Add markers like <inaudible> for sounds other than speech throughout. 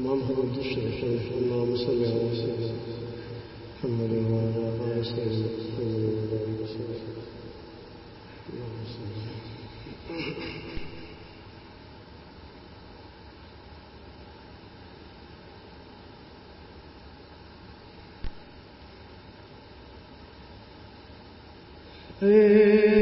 تمام حضرت الشيخ اللهم صل على سيدنا محمد وعلى آل سيدنا محمد وعلى آل سيدنا اللهم صل Hey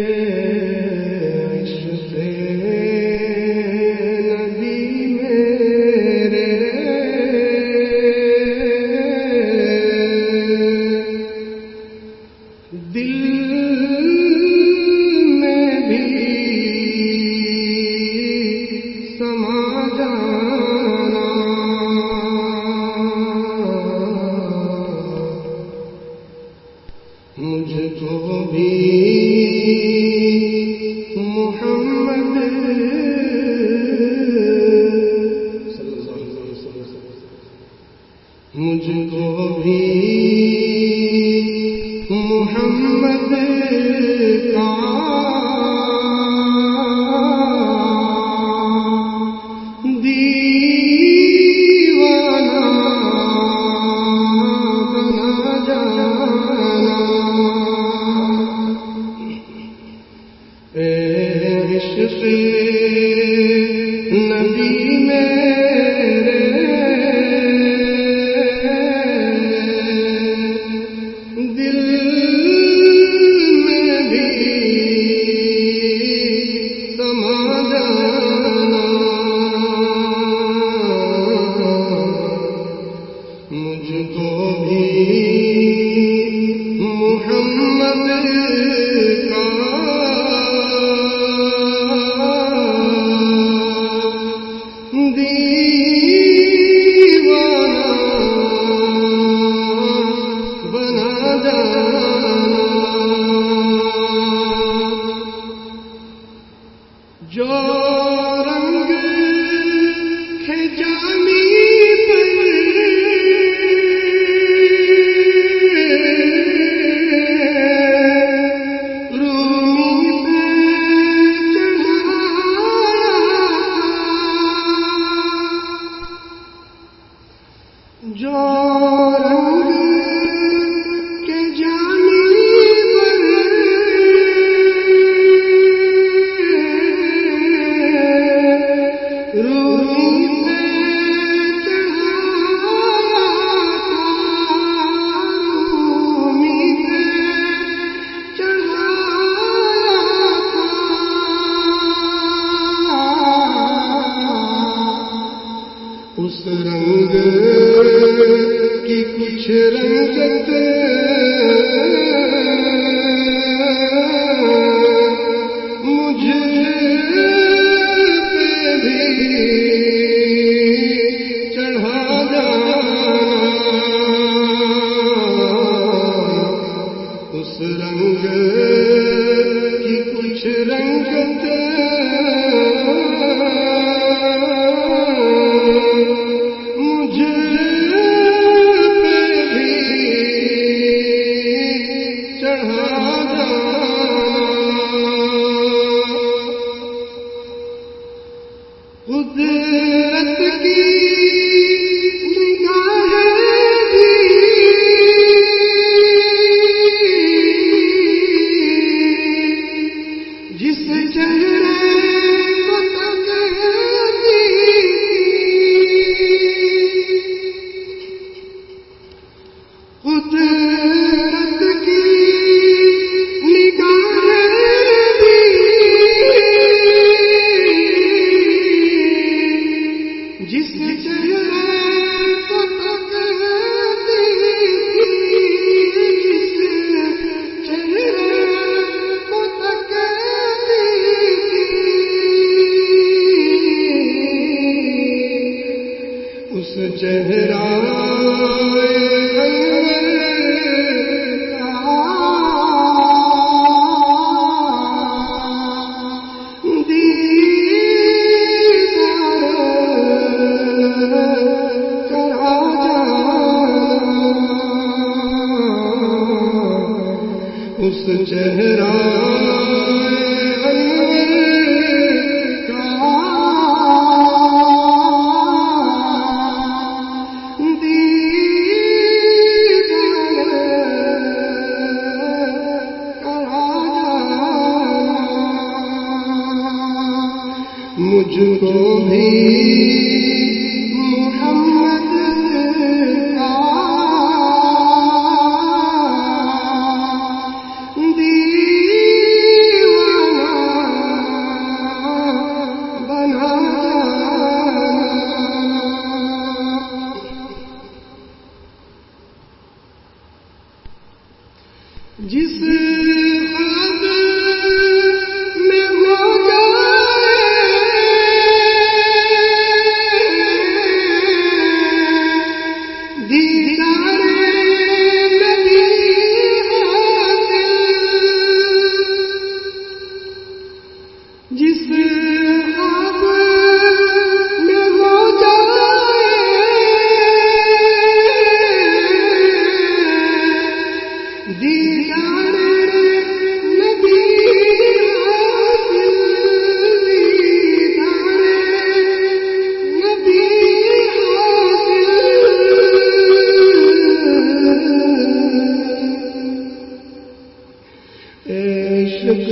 عشق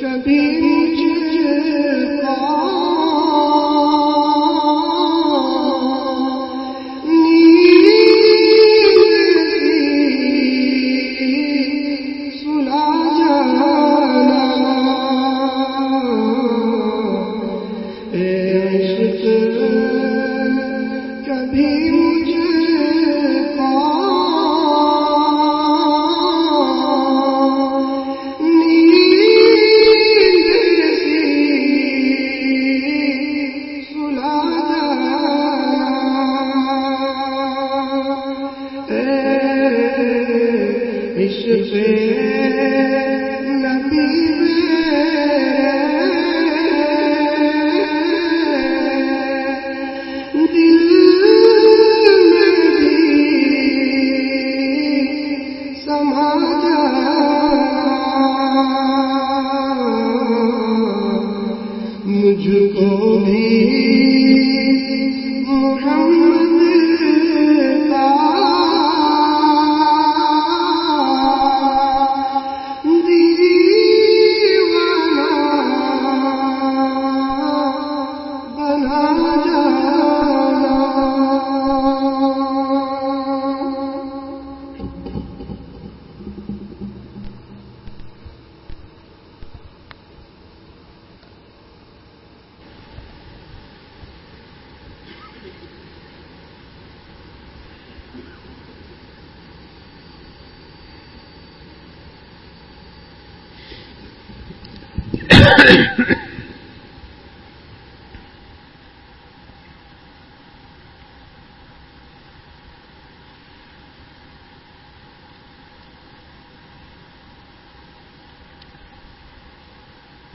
کبھی مجھ پا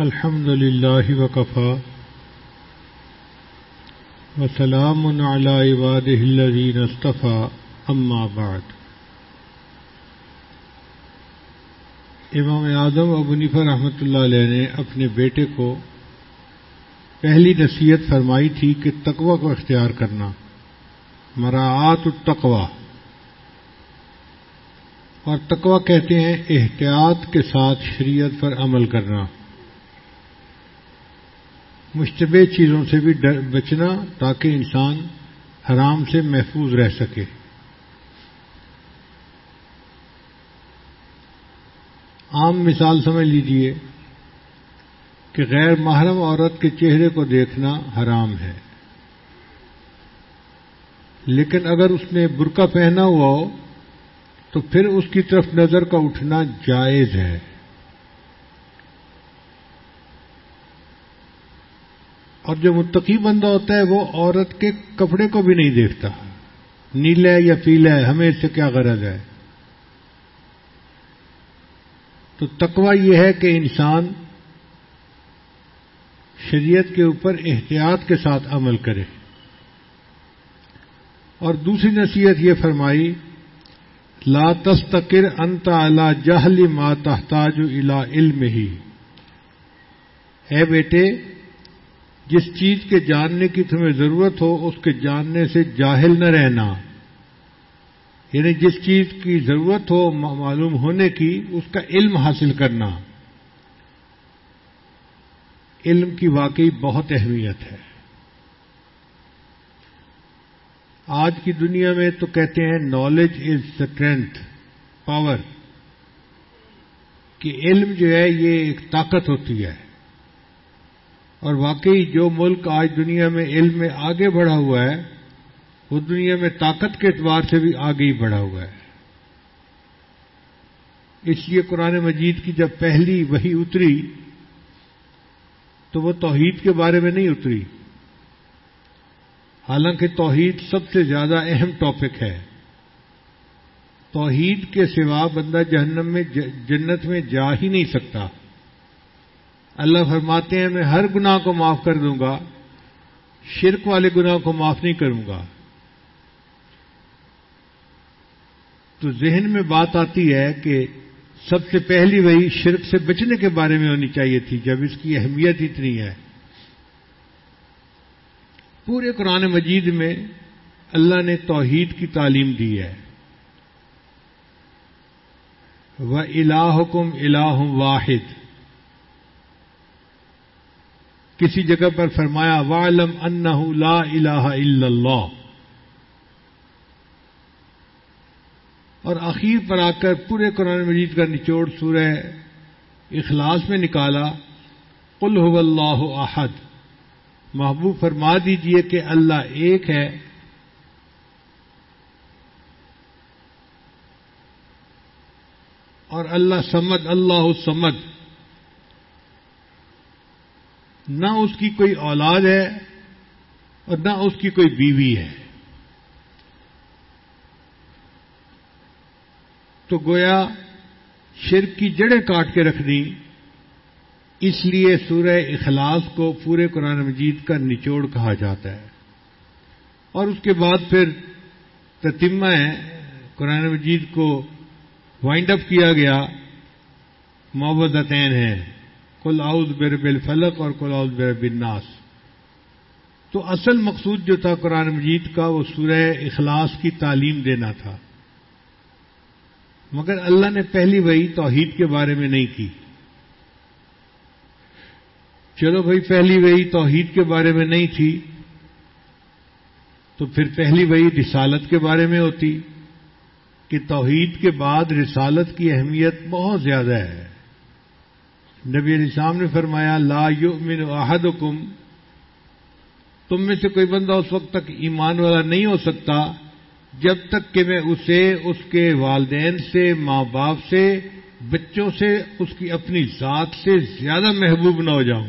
الحمد لله وكفى وسلام على عباده الذين اصطفى أما بعد. امام اعظم ابو نیفا رحمۃ اللہ علیہ نے اپنے بیٹے کو پہلی نصیحت فرمائی تھی کہ تقوی کو اختیار کرنا، مراعات التقوی. اور تقوی کہتے ہیں احتیاط کے ساتھ شریعت پر عمل کرنا۔ مشتبہ چیزوں سے بھی بچنا تاکہ انسان حرام سے محفوظ رہ سکے۔ عام مثال سمجھ لیجیے کہ غیر محرم عورت کے چہرے کو دیکھنا حرام ہے۔ لیکن اگر اس نے برقع پہنا ہوا ہو تو پھر اس کی طرف نظر کا اٹھنا جائز ہے۔ اور جو متقی بندہ ہوتا ہے وہ عورت کے کپڑے کو بھی نہیں دیکھتا۔ نیلا ہے یا پیلا ہے ہمیں اس سے کیا غرض ہے؟ تو تقوی یہ ہے کہ انسان شریعت کے اوپر احتیاط کے ساتھ عمل کرے۔ اور دوسری نصیحت یہ فرمائی، لا تستقر انت الا جہل ما تحتاج الى علم ہی اے بیٹے جس چیز کے جاننے کی تمہیں ضرورت ہو، اس کے جاننے سے جاہل نہ رہنا۔ یعنی جس چیز کی ضرورت ہو معلوم ہونے کی، اس کا علم حاصل کرنا۔ علم کی واقعی بہت اہمیت ہے۔ آج کی دنیا میں تو کہتے ہیں نالج از اسٹرینتھ پاور کہ علم جو ہے، یہ ایک طاقت ہوتی ہے۔ اور واقعی جو ملک آج دنیا میں علم میں آگے بڑھا ہوا ہے، وہ دنیا میں طاقت کے اعتبار سے بھی آگے ہی بڑھا ہوا ہے۔ اس لیے قرآن مجید کی جب پہلی وہی اتری، تو وہ توحید کے بارے میں نہیں اتری۔ حالانکہ توحید سب سے زیادہ اہم ٹاپک ہے۔ توحید کے سوا بندہ جہنم میں، جنت میں جا ہی نہیں سکتا۔ اللہ فرماتے ہیں، میں ہر گناہ کو معاف کر دوں گا، شرک والے گناہ کو معاف نہیں کروں گا۔ تو ذہن میں بات آتی ہے کہ سب سے پہلی وہی شرک سے بچنے کے بارے میں ہونی چاہیے تھی، جب اس کی اہمیت اتنی ہے۔ پورے قرآن مجید میں اللہ نے توحید کی تعلیم دی ہے۔ وہ الحکم الہ واحد۔ کسی جگہ پر فرمایا والم ان لا الہ الا اللہ اور اخیر پر آ کر پورے قرآن مجید کا نچوڑ سورہ اخلاص میں نکالا، قل هو اللہ احد محبوب فرما دیجیے کہ اللہ ایک ہے۔ اور اللہ سمد اللہ سمد نہ اس کی کوئی اولاد ہے اور نہ اس کی کوئی بیوی ہے۔ تو گویا شرک کی جڑیں کاٹ کے رکھ دی اس لیے سورہ اخلاص کو پورے قرآن مجید کا نچوڑ کہا جاتا ہے۔ اور اس کے بعد پھر تتمہ قرآن مجید کو وائنڈ اپ کیا گیا محبتین ہیں۔ کل آؤز بیر الفلق اور کل آؤز بیر الناس۔ تو اصل مقصود جو تھا قرآن مجید کا وہ سورہ اخلاص کی تعلیم دینا تھا۔ مگر اللہ نے پہلی وہی توحید کے بارے میں نہیں کی۔ چلو بھائی، پہلی وہی توحید کے بارے میں نہیں تھی، تو پھر پہلی وہی رسالت کے بارے میں ہوتی۔ کہ توحید کے بعد رسالت کی اہمیت بہت زیادہ ہے۔ نبی علیہ السلام نے فرمایا، لا یؤمن احدکم، تم میں سے کوئی بندہ اس وقت تک ایمان والا نہیں ہو سکتا جب تک کہ میں اسے، اس کے والدین سے، ماں باپ سے، بچوں سے، اس کی اپنی ذات سے زیادہ محبوب نہ ہو جاؤں۔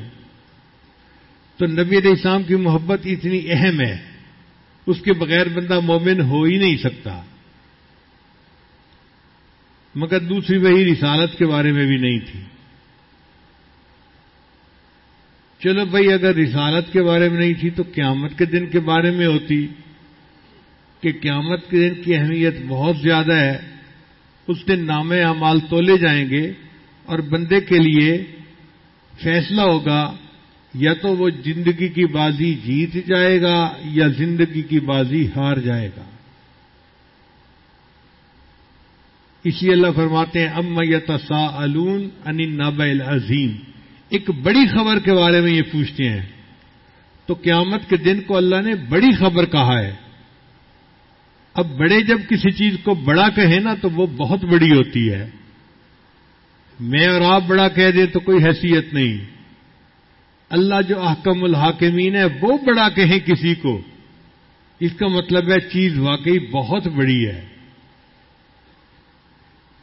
تو نبی علیہ السلام کی محبت اتنی اہم ہے، اس کے بغیر بندہ مومن ہو ہی نہیں سکتا۔ مگر دوسری وہی رسالت کے بارے میں بھی نہیں تھی۔ چلو بھائی، اگر رسالت کے بارے میں نہیں تھی تو قیامت کے دن کے بارے میں ہوتی کہ قیامت کے دن کی اہمیت بہت زیادہ ہے، اس دن نام اعمال تولے جائیں گے اور بندے کے لیے فیصلہ ہوگا، یا تو وہ زندگی کی بازی جیت جائے گا یا زندگی کی بازی ہار جائے گا۔ اسی اللہ فرماتے ہیں ام یتسا الون ان نب عظیم ایک بڑی خبر کے بارے میں یہ پوچھتے ہیں۔ تو قیامت کے دن کو اللہ نے بڑی خبر کہا ہے۔ اب بڑے جب کسی چیز کو بڑا کہیں نا تو وہ بہت بڑی ہوتی ہے۔ میں اور آپ بڑا کہہ دیں تو کوئی حیثیت نہیں۔ اللہ جو احکم الحاکمین ہے وہ بڑا کہیں کسی کو۔ اس کا مطلب ہے چیز واقعی بہت بڑی ہے۔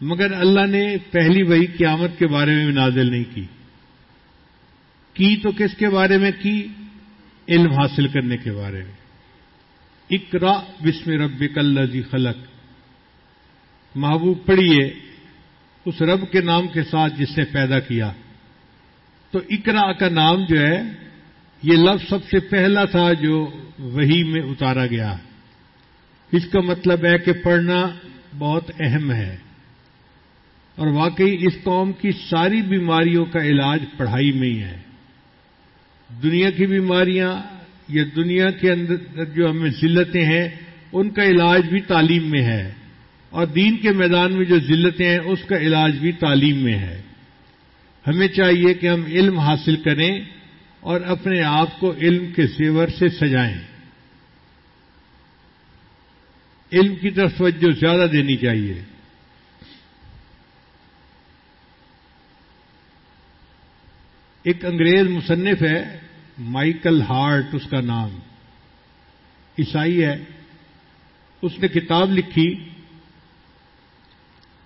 مگر اللہ نے پہلی وہی قیامت کے بارے میں بھی نازل نہیں کی۔ کی تو کس کے بارے میں؟ کی؟ علم حاصل کرنے کے بارے میں۔ اقرا بسم رب الذی خلق۔ محبوب، پڑھیے اس رب کے نام کے ساتھ جس نے پیدا کیا۔ تو اقرا کا نام جو ہے، یہ لفظ سب سے پہلا تھا جو وہی میں اتارا گیا۔ اس کا مطلب ہے کہ پڑھنا بہت اہم ہے۔ اور واقعی اس قوم کی ساری بیماریوں کا علاج پڑھائی میں ہی ہے۔ دنیا کی بیماریاں یا دنیا کے اندر جو ہمیں ذلتیں ہیں، ان کا علاج بھی تعلیم میں ہے۔ اور دین کے میدان میں جو ذلتیں ہیں، اس کا علاج بھی تعلیم میں ہے۔ ہمیں چاہیے کہ ہم علم حاصل کریں اور اپنے آپ کو علم کے زیور سے سجائیں۔ علم کی طرف توجہ زیادہ دینی چاہیے۔ ایک انگریز مصنف ہے مائیکل ہارٹ اس کا نام۔ عیسائی ہے۔ اس نے کتاب لکھی۔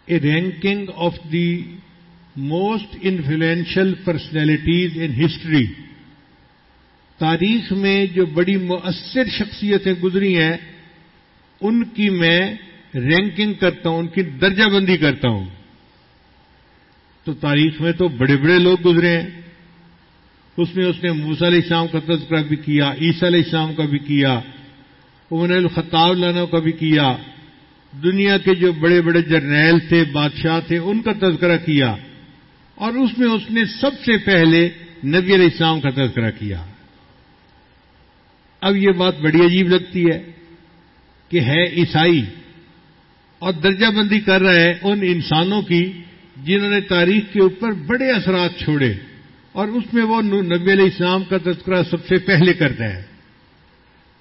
A ranking of the most influential personalities in history تاریخ میں جو بڑی مؤثر شخصیتیں گزری ہیں، ان کی میں رینکنگ کرتا ہوں، ان کی درجہ بندی کرتا ہوں۔ تو تاریخ میں تو بڑے بڑے لوگ گزرے ہیں۔ اس میں اس نے موسا علیہ السلام کا تذکرہ بھی کیا، عیسیٰ علیہ السلام کا بھی کیا، عمر الخطاب لانا کا بھی کیا، دنیا کے جو بڑے بڑے جرنیل تھے، بادشاہ تھے، ان کا تذکرہ کیا۔ اور اس میں اس نے سب سے پہلے نبی علیہ السلام کا تذکرہ کیا۔ اب یہ بات بڑی عجیب لگتی ہے کہ ہے عیسائی اور درجہ بندی کر رہا ہے ان انسانوں کی جنہوں نے تاریخ کے اوپر بڑے اثرات چھوڑے۔ اور اس میں وہ نبی علیہ السلام کا تذکرہ سب سے پہلے کرتا ہے۔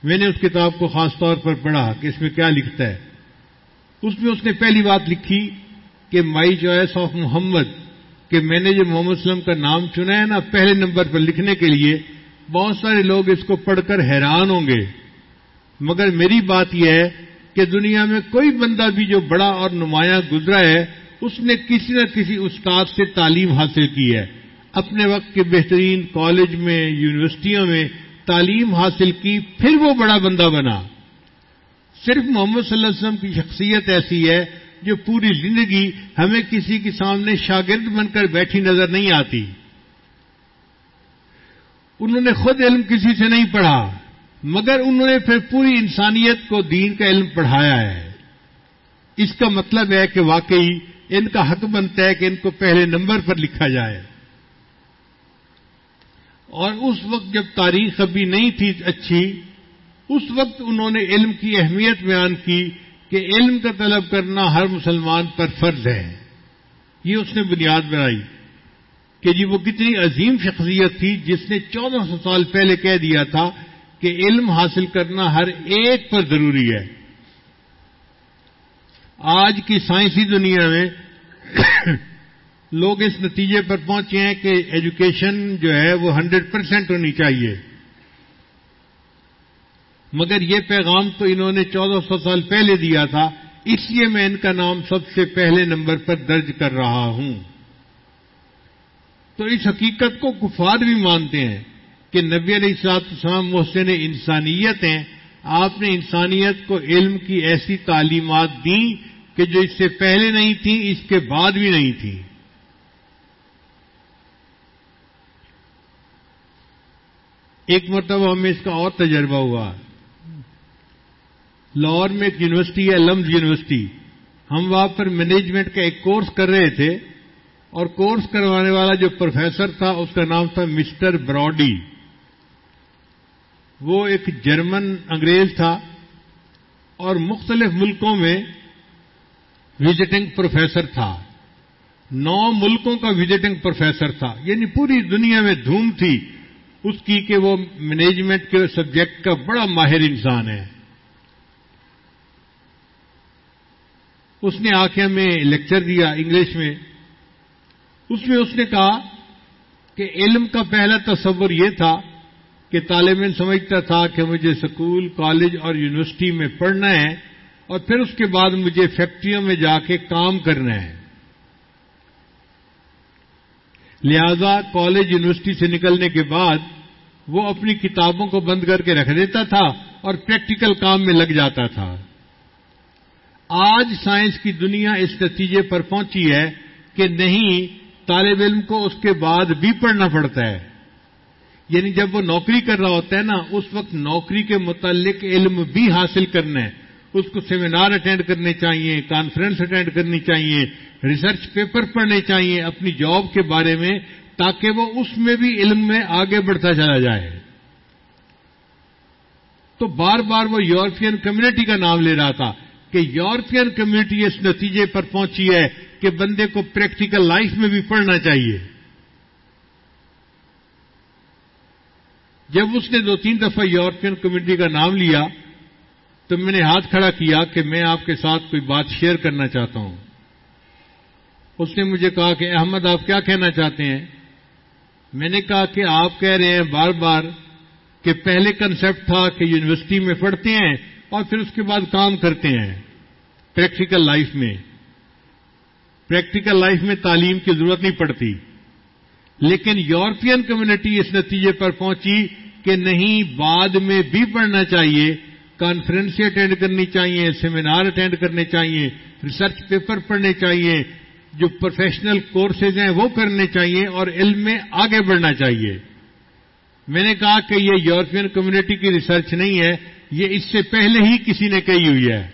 میں نے اس کتاب کو خاص طور پر پڑھا کہ اس میں کیا لکھتا ہے۔ اس میں اس نے پہلی بات لکھی کہ مائی چوائس آف محمد، کہ میں نے جو محمد وسلم کا نام چنا ہے نا، پہلے نمبر پر لکھنے کے لیے بہت سارے لوگ اس کو پڑھ کر حیران ہوں گے۔ مگر میری بات یہ ہے کہ دنیا میں کوئی بندہ بھی جو بڑا اور نمایاں گزرا ہے، اس نے کسی نہ کسی استاد سے تعلیم حاصل کی ہے۔ اپنے وقت کے بہترین کالج میں یونیورسٹیوں میں تعلیم حاصل کی، پھر وہ بڑا بندہ بنا۔ صرف محمد صلی اللہ علیہ وسلم کی شخصیت ایسی ہے جو پوری زندگی ہمیں کسی کے سامنے شاگرد بن کر بیٹھی نظر نہیں آتی۔ انہوں نے خود علم کسی سے نہیں پڑھا، مگر انہوں نے پھر پوری انسانیت کو دین کا علم پڑھایا ہے۔ اس کا مطلب ہے کہ واقعی ان کا حق بنتا ہے کہ ان کو پہلے نمبر پر لکھا جائے۔ اور اس وقت جب تاریخ ابھی نہیں تھی اچھی، اس وقت انہوں نے علم کی اہمیت بیان کی کہ علم کا طلب کرنا ہر مسلمان پر فرض ہے۔ یہ اس نے بنیاد بنائی کہ جی وہ کتنی عظیم شخصیت تھی جس نے چودہ سو سال پہلے کہہ دیا تھا کہ علم حاصل کرنا ہر ایک پر ضروری ہے۔ آج کی سائنسی دنیا میں لوگ اس نتیجے پر پہنچے ہیں کہ ایجوکیشن جو ہے وہ ہنڈریڈ پرسینٹ ہونی چاہیے۔ مگر یہ پیغام تو انہوں نے چودہ سو سال پہلے دیا تھا، اس لیے میں ان کا نام سب سے پہلے نمبر پر درج کر رہا ہوں۔ تو اس حقیقت کو کفار بھی مانتے ہیں کہ نبی علیہ السلاط اسلام محسن انسانیت ہیں۔ آپ نے انسانیت کو علم کی ایسی تعلیمات دیں کہ جو اس سے پہلے نہیں تھیں، اس کے بعد بھی نہیں تھیں۔ ایک مرتبہ ہمیں اس کا اور تجربہ ہوا۔ لاہور میں ایک یونیورسٹی ہے، لمز یونیورسٹی۔ ہم وہاں پر مینجمنٹ کا ایک کورس کر رہے تھے اور کورس کروانے والا جو پروفیسر تھا، اس کا نام تھا مسٹر براڈی وہ ایک جرمن انگریز تھا اور مختلف ملکوں میں وزٹنگ پروفیسر تھا۔ نو ملکوں کا وزٹنگ پروفیسر تھا۔ یعنی پوری دنیا میں دھوم تھی۔ اس کی کہ وہ مینجمنٹ کے سبجیکٹ کا بڑا ماہر انسان ہے۔ اس نے آ کے ہمیں لیکچر دیا انگلش میں۔ اس میں اس نے کہا کہ علم کا پہلا تصور یہ تھا کہ طالب علم سمجھتا تھا کہ مجھے اسکول کالج اور یونیورسٹی میں پڑھنا ہے اور پھر اس کے بعد مجھے فیکٹریوں میں جا کے کام کرنا ہے۔ لہذا کالج یونیورسٹی سے نکلنے کے بعد وہ اپنی کتابوں کو بند کر کے رکھ دیتا تھا اور پریکٹیکل کام میں لگ جاتا تھا۔ آج سائنس کی دنیا اس نتیجے پر پہنچی ہے کہ نہیں، طالب علم کو اس کے بعد بھی پڑھنا پڑتا ہے۔ یعنی جب وہ نوکری کر رہا ہوتا ہے نا، اس وقت نوکری کے متعلق علم بھی حاصل کرنا ہے۔ اس کو سیمینار اٹینڈ کرنے چاہیے، کانفرنس اٹینڈ کرنی چاہیے۔ ریسرچ پیپر پڑھنے چاہیے اپنی جاب کے بارے میں تاکہ وہ اس میں بھی علم میں آگے بڑھتا چلا جائے۔ تو بار بار وہ یورپین کمیونٹی کا نام لے رہا تھا کہ یورپین کمیونٹی اس نتیجے پر پہنچی ہے کہ بندے کو پریکٹیکل لائف میں بھی پڑھنا چاہیے۔ جب اس نے دو تین دفعہ یورپین کمیونٹی کا نام لیا تو میں نے ہاتھ کھڑا کیا کہ میں آپ کے ساتھ کوئی بات شیئر کرنا چاہتا ہوں۔ اس نے مجھے کہا کہ احمد، آپ کیا کہنا چاہتے ہیں؟ میں نے کہا کہ آپ کہہ رہے ہیں بار بار کہ پہلے کنسپٹ تھا کہ یونیورسٹی میں پڑھتے ہیں اور پھر اس کے بعد کام کرتے ہیں پریکٹیکل لائف میں۔ پریکٹیکل لائف میں تعلیم کی ضرورت نہیں پڑتی۔ لیکن یورپین کمیونٹی اس نتیجے پر پہنچی کہ نہیں، بعد میں بھی پڑھنا چاہیے کانفرنس اٹینڈ کرنی چاہیے سیمینار اٹینڈ کرنے چاہیے ریسرچ پیپر پڑھنے چاہیے جو پروفیشنل کورسز ہیں وہ کرنے چاہیے اور علم میں آگے بڑھنا چاہیے۔ میں نے کہا کہ یہ یورپین کمیونٹی کی ریسرچ نہیں ہے، یہ اس سے پہلے ہی کسی نے کہی ہوئی ہے۔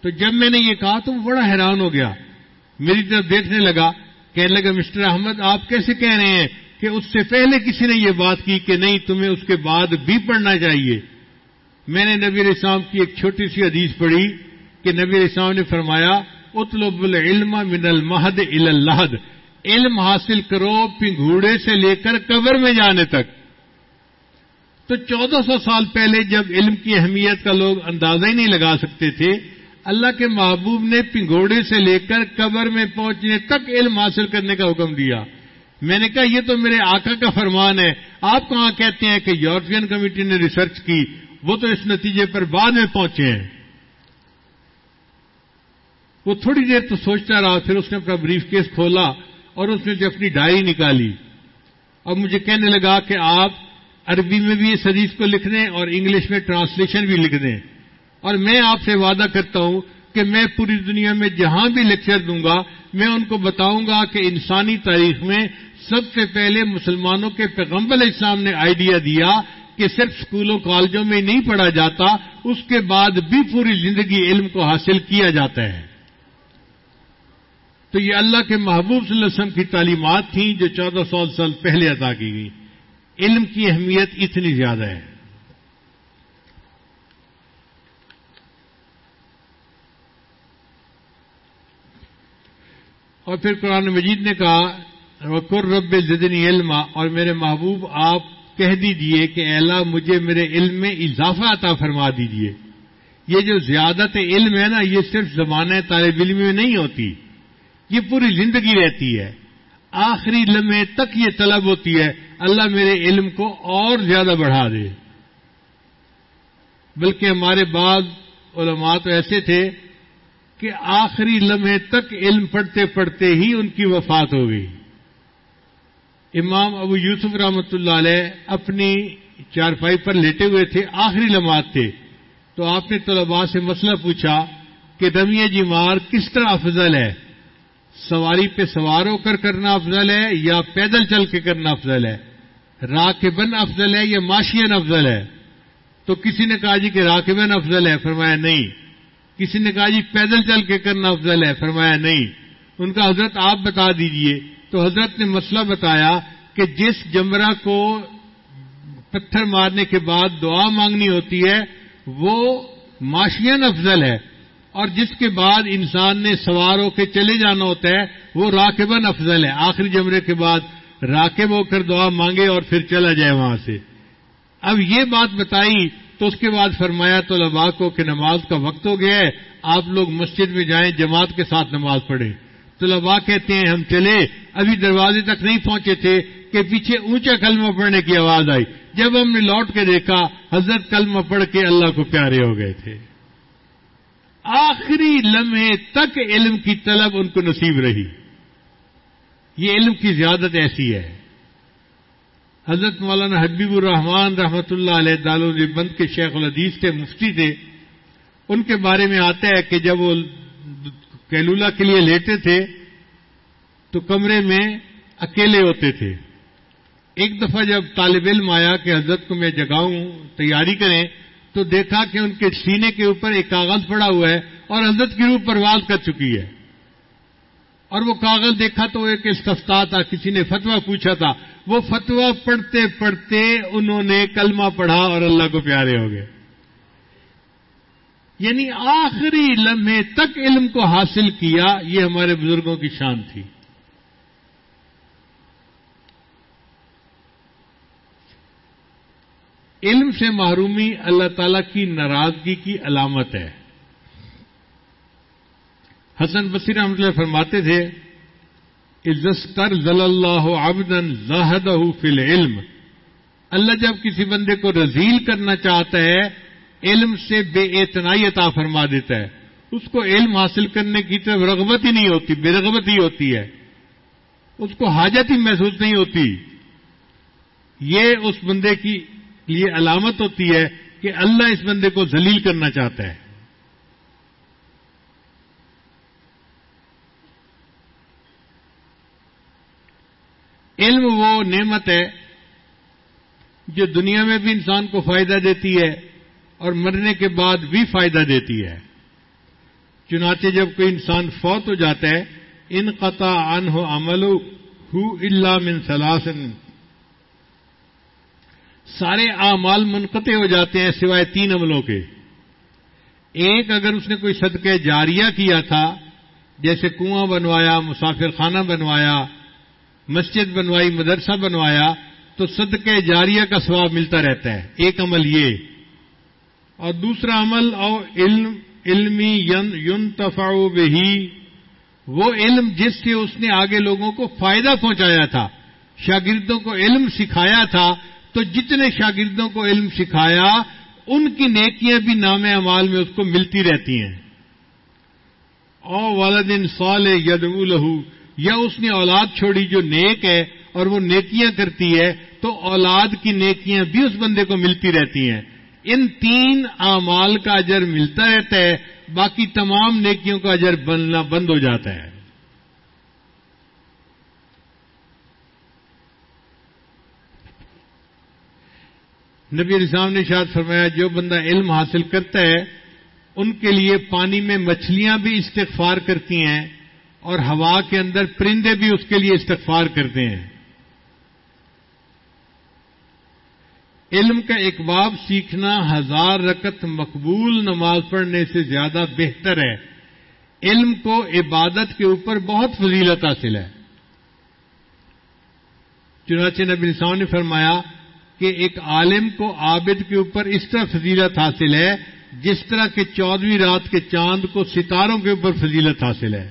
تو جب میں نے یہ کہا تو وہ بڑا حیران ہو گیا۔ میری طرف دیکھنے لگا، کہنے لگا، مسٹر احمد، آپ کیسے کہہ رہے ہیں کہ اس سے پہلے کسی نے یہ بات کی کہ نہیں، تمہیں اس کے بعد بھی پڑھنا چاہیے؟ میں نے نبی اسلام کی ایک چھوٹی سی حدیث پڑھی کہ نبی اسلام نے فرمایا اطلب العلم من المحد الحد علم حاصل کرو پنگوڑے سے لے کر قبر میں جانے تک۔ تو چودہ سو سال پہلے جب علم کی اہمیت کا لوگ اندازہ ہی نہیں لگا سکتے تھے، اللہ کے محبوب نے پنگوڑے سے لے کر قبر میں پہنچنے تک علم حاصل کرنے کا حکم دیا۔ میں نے کہا، یہ تو میرے آقا کا فرمان ہے۔ آپ کہاں کہتے ہیں کہ یورپین کمیٹی نے ریسرچ کی؟ وہ تو اس نتیجے پر بعد میں پہنچے ہیں۔ وہ تھوڑی دیر تو سوچتا رہا، پھر اس نے اپنا بریف کیس کھولا اور اس نے جو اپنی ڈائری نکالی۔ اور مجھے کہنے لگا کہ آپ عربی میں بھی اس حدیث کو لکھ دیں اور انگلش میں ٹرانسلیشن بھی لکھ دیں۔ اور میں آپ سے وعدہ کرتا ہوں کہ میں پوری دنیا میں جہاں بھی لیکچر دوں گا، میں ان کو بتاؤں گا کہ انسانی تاریخ میں سب سے پہلے مسلمانوں کے پیغمبر اسلام نے آئیڈیا دیا کہ صرف اسکولوں کالجوں میں نہیں پڑھا جاتا، اس کے بعد بھی پوری زندگی علم کو حاصل کیا جاتا ہے۔ تو یہ اللہ کے محبوب صلی اللہ علیہ وسلم کی تعلیمات تھیں جو چودہ سو سال پہلے عطا کی گئی۔ علم کی اہمیت اتنی زیادہ ہے۔ اور پھر قرآن مجید نے کہا، وقر رب زدنی علم اور میرے محبوب آپ کہہ دیجیے کہ اللہ مجھے میرے علم میں اضافہ عطا فرما دیجیے۔ یہ جو زیادت علم ہے نا، یہ صرف زمانہ طالب علم میں نہیں ہوتی۔ یہ پوری زندگی رہتی ہے۔ آخری لمحے تک یہ طلب ہوتی ہے۔ اللہ میرے علم کو اور زیادہ بڑھا دے۔ بلکہ ہمارے بعض علماء تو ایسے تھے کہ آخری لمحے تک علم پڑھتے پڑھتے ہی ان کی وفات ہو گئی۔ امام ابو یوسف رحمۃ اللہ علیہ اپنی چارپائی پر لیٹے ہوئے تھے، آخری لمحات تھے۔ تو آپ نے طلباء سے مسئلہ پوچھا کہ رمی جی مار کس طرح افضل ہے؟ سواری پہ سوار ہو کر کرنا افضل ہے یا پیدل چل کے کرنا افضل ہے؟ راکبن افضل ہے یا معاشین افضل ہے؟ تو کسی نے کہا جی کہ راکبن افضل ہے، فرمایا نہیں۔ کسی نے کہا جی پیدل چل کے کرنا افضل ہے، فرمایا نہیں۔ ان کا حضرت آپ بتا دیجیے۔ تو حضرت نے مسئلہ بتایا کہ جس جمرہ کو پتھر مارنے کے بعد دعا مانگنی ہوتی ہے، وہ معاشین افضل ہے۔ اور جس کے بعد انسان نے سوار ہو کے چلے جانا ہوتا ہے، وہ راکبن افضل ہے۔ آخری جمرے کے بعد راکب ہو کر دعا مانگے اور پھر چلا جائے وہاں سے۔ اب یہ بات بتائی تو اس کے بعد فرمایا تو لبا کو کہ نماز کا وقت ہو گیا ہے، آپ لوگ مسجد میں جائیں، جماعت کے ساتھ نماز پڑھیں۔ تو لبا کہتے ہیں ہم چلے، ابھی دروازے تک نہیں پہنچے تھے کہ پیچھے اونچا کلمہ پڑھنے کی آواز آئی۔ جب ہم نے لوٹ کے دیکھا، حضرت کلمہ پڑھ کے اللہ کو پیارے ہو گئے تھے۔ آخری لمحے تک علم کی طلب ان کو نصیب رہی۔ یہ علم کی زیادت ایسی ہے۔ حضرت مولانا حبیب الرحمان رحمۃ اللہ علیہ دال بند کے شیخ الحدیث تھے، مفتی تھے۔ ان کے بارے میں آتا ہے کہ جب وہ کیلولا کے لیے لیٹے تھے تو کمرے میں اکیلے ہوتے تھے۔ ایک دفعہ جب طالب علم آیا کہ حضرت کو میں جگاؤں، تیاری کریں تو دیکھا کہ ان کے سینے کے اوپر ایک کاغذ پڑا ہوا ہے اور حضرت کی روح پرواز کر چکی ہے۔ اور وہ کاغذ دیکھا تو ایک استفتا تھا، کسی نے فتوا پوچھا تھا۔ وہ فتوا پڑھتے پڑھتے انہوں نے کلمہ پڑھا اور اللہ کو پیارے ہو گئے۔ یعنی آخری لمحے تک علم کو حاصل کیا، یہ ہمارے بزرگوں کی شان تھی۔ علم سے محرومی اللہ تعالی کی ناراضگی کی علامت ہے۔ حسن بصیر رحمۃ اللہ فرماتے تھے عزت ضل اللہ آبدن زاہد فل علم اللہ جب کسی بندے کو رزیل کرنا چاہتا ہے، علم سے بے اعتنائی عطا فرما دیتا ہے۔ اس کو علم حاصل کرنے کی طرف رغبت ہی نہیں ہوتی، بے رغبت ہی ہوتی ہے۔ اس کو حاجت ہی محسوس نہیں ہوتی۔ یہ اس بندے کی لیے علامت ہوتی ہے کہ اللہ اس بندے کو ذلیل کرنا چاہتا ہے۔ علم وہ نعمت ہے جو دنیا میں بھی انسان کو فائدہ دیتی ہے اور مرنے کے بعد بھی فائدہ دیتی ہے۔ چنانچہ جب کوئی انسان فوت ہو جاتا ہے ان قطع ان ہو عمل ہو اللہ من سلاسن سارے اعمال منقطع ہو جاتے ہیں سوائے تین عملوں کے۔ ایک اگر اس نے کوئی صدقہ جاریہ کیا تھا، جیسے کنواں بنوایا مسافر خانہ بنوایا، مسجد بنوائی، مدرسہ بنوایا، تو صدقہ جاریہ کا ثواب ملتا رہتا ہے۔ ایک عمل یہ۔ اور دوسرا عمل اور علم، علمی یون تفاع بہی۔ وہ علم جس سے اس نے آگے لوگوں کو فائدہ پہنچایا تھا، شاگردوں کو علم سکھایا تھا تو جتنے شاگردوں کو علم سکھایا، ان کی نیکیاں بھی نام امال میں اس کو ملتی رہتی ہیں۔ او والدن سال ید لہو، یا اس نے اولاد چھوڑی جو نیک ہے اور وہ نیکیاں کرتی ہے، تو اولاد کی نیکیاں بھی اس بندے کو ملتی رہتی ہیں۔ ان تین اعمال کا اجر ملتا رہتا ہے، باقی تمام نیکیوں کا اجر بننا بند ہو جاتا ہے۔ نبی السلام نے شاید فرمایا جو بندہ علم حاصل کرتا ہے، ان کے لیے پانی میں مچھلیاں بھی استغفار کرتی ہیں اور ہوا کے اندر پرندے بھی اس کے لیے استغفار کرتے ہیں۔ علم کا ایک باب سیکھنا ہزار رکت مقبول نماز پڑھنے سے زیادہ بہتر ہے۔ علم کو عبادت کے اوپر بہت فضیلت حاصل ہے۔ چنانچہ نبی السلام نے فرمایا کہ ایک عالم کو عابد کے اوپر اس طرح فضیلت حاصل ہے جس طرح کہ چودہویں رات کے چاند کو ستاروں کے اوپر فضیلت حاصل ہے۔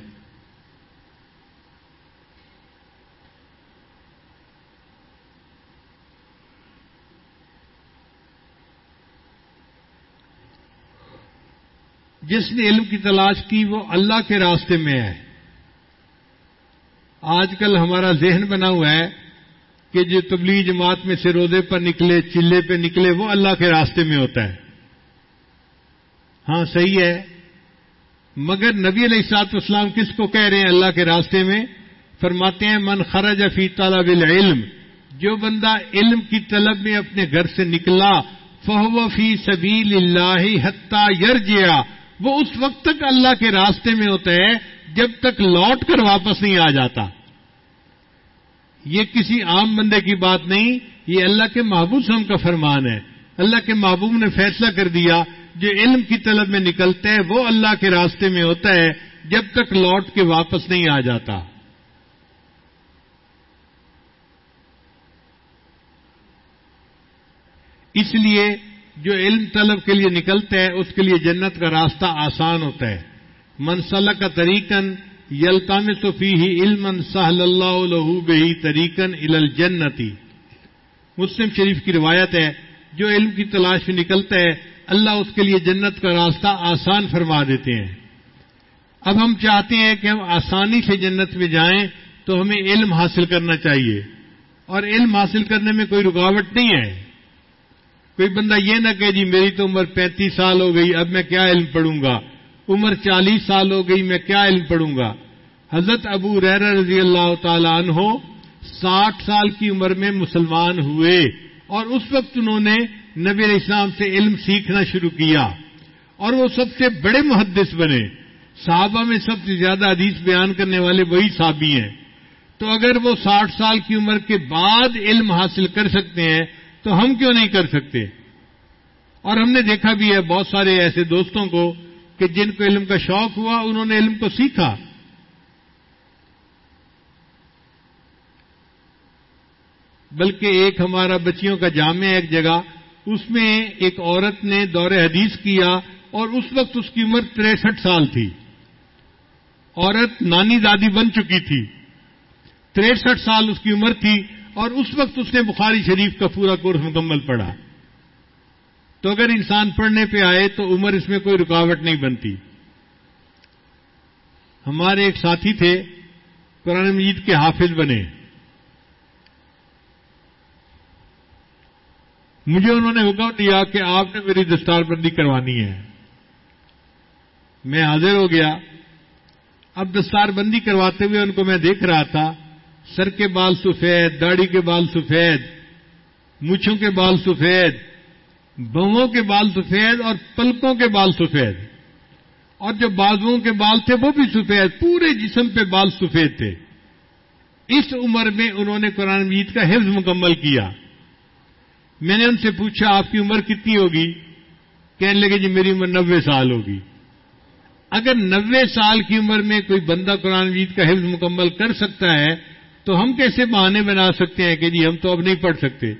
جس نے علم کی تلاش کی وہ اللہ کے راستے میں ہے۔ آج کل ہمارا ذہن بنا ہوا ہے کہ جو تبلیغ جماعت میں سے روزے پر نکلے، چلے پہ نکلے، وہ اللہ کے راستے میں ہوتا ہے۔ ہاں صحیح ہے۔ مگر نبی علیہ السلاط اسلام کس کو کہہ رہے ہیں اللہ کے راستے میں؟ فرماتے ہیں، من خرج فی طلب العلم جو بندہ علم کی طلب میں اپنے گھر سے نکلا، فہو فی سبیل اللہ حتہ یرجیا وہ اس وقت تک اللہ کے راستے میں ہوتا ہے جب تک لوٹ کر واپس نہیں آ جاتا۔ یہ کسی عام بندے کی بات نہیں، یہ اللہ کے محبوب سم کا فرمان ہے۔ اللہ کے محبوب نے فیصلہ کر دیا، جو علم کی طلب میں نکلتا ہے وہ اللہ کے راستے میں ہوتا ہے، جب تک لوٹ کے واپس نہیں آ جاتا۔ اس لیے جو علم طلب کے لیے نکلتا ہے اس کے لیے جنت کا راستہ آسان ہوتا ہے۔ منسلح کا طریقن یلتام صفی ہی علم سہل اللہ لہو بہی طریقن الجنتی۔ مسلم شریف کی روایت ہے، جو علم کی تلاش میں نکلتا ہے، اللہ اس کے لیے جنت کا راستہ آسان فرما دیتے ہیں۔ اب ہم چاہتے ہیں کہ ہم آسانی سے جنت میں جائیں تو ہمیں علم حاصل کرنا چاہیے۔ اور علم حاصل کرنے میں کوئی رکاوٹ نہیں ہے۔ کوئی بندہ یہ نہ کہ جی میری تو عمر پینتیس سال ہو گئی، اب میں کیا علم پڑھوں گا؟ عمر چالیس سال ہو گئی، میں کیا علم پڑھوں گا؟ حضرت ابو ریر رضی اللہ تعالی عنہ ساٹھ سال کی عمر میں مسلمان ہوئے اور اس وقت انہوں نے نبی علیہ السلام سے علم سیکھنا شروع کیا اور وہ سب سے بڑے محدث بنے۔ صحابہ میں سب سے زیادہ حدیث بیان کرنے والے وہی صحابی ہیں۔ تو اگر وہ ساٹھ سال کی عمر کے بعد علم حاصل کر سکتے ہیں، تو ہم کیوں نہیں کر سکتے؟ اور ہم نے دیکھا بھی ہے، بہت سارے ایسے دوستوں کو کہ جن کو علم کا شوق ہوا، انہوں نے علم کو سیکھا۔ بلکہ ایک ہمارا بچیوں کا جامع ایک جگہ، اس میں ایک عورت نے دور حدیث کیا اور اس وقت اس کی عمر تریسٹھ سال تھی۔ عورت نانی دادی بن چکی تھی۔ تریسٹھ سال اس کی عمر تھی اور اس وقت اس نے بخاری شریف کا پورا کورس مکمل پڑھا۔ تو اگر انسان پڑھنے پہ آئے تو عمر اس میں کوئی رکاوٹ نہیں بنتی۔ ہمارے ایک ساتھی تھے، قرآن مجید کے حافظ بنے۔ مجھے انہوں نے حکم دیا کہ آپ نے میری دستار بندی کروانی ہے۔ میں حاضر ہو گیا۔ اب دستار بندی کرواتے ہوئے ان کو میں دیکھ رہا تھا۔ سر کے بال سفید، داڑھی کے بال سفید، مچھوں کے بال سفید۔ بہوں کے بال سفید اور پلکوں کے بال سفید۔ اور جو بازوؤں کے بال تھے وہ بھی سفید، پورے جسم پہ بال سفید تھے۔ اس عمر میں انہوں نے قرآن مجید کا حفظ مکمل کیا۔ میں نے ان سے پوچھا، آپ کی عمر کتنی ہوگی؟ کہنے لگے جی میری عمر نوے سال ہوگی۔ اگر نوے سال کی عمر میں کوئی بندہ قرآن مجید کا حفظ مکمل کر سکتا ہے، تو ہم کیسے بہانے بنا سکتے ہیں کہ جی ہم تو اب نہیں پڑھ سکتے؟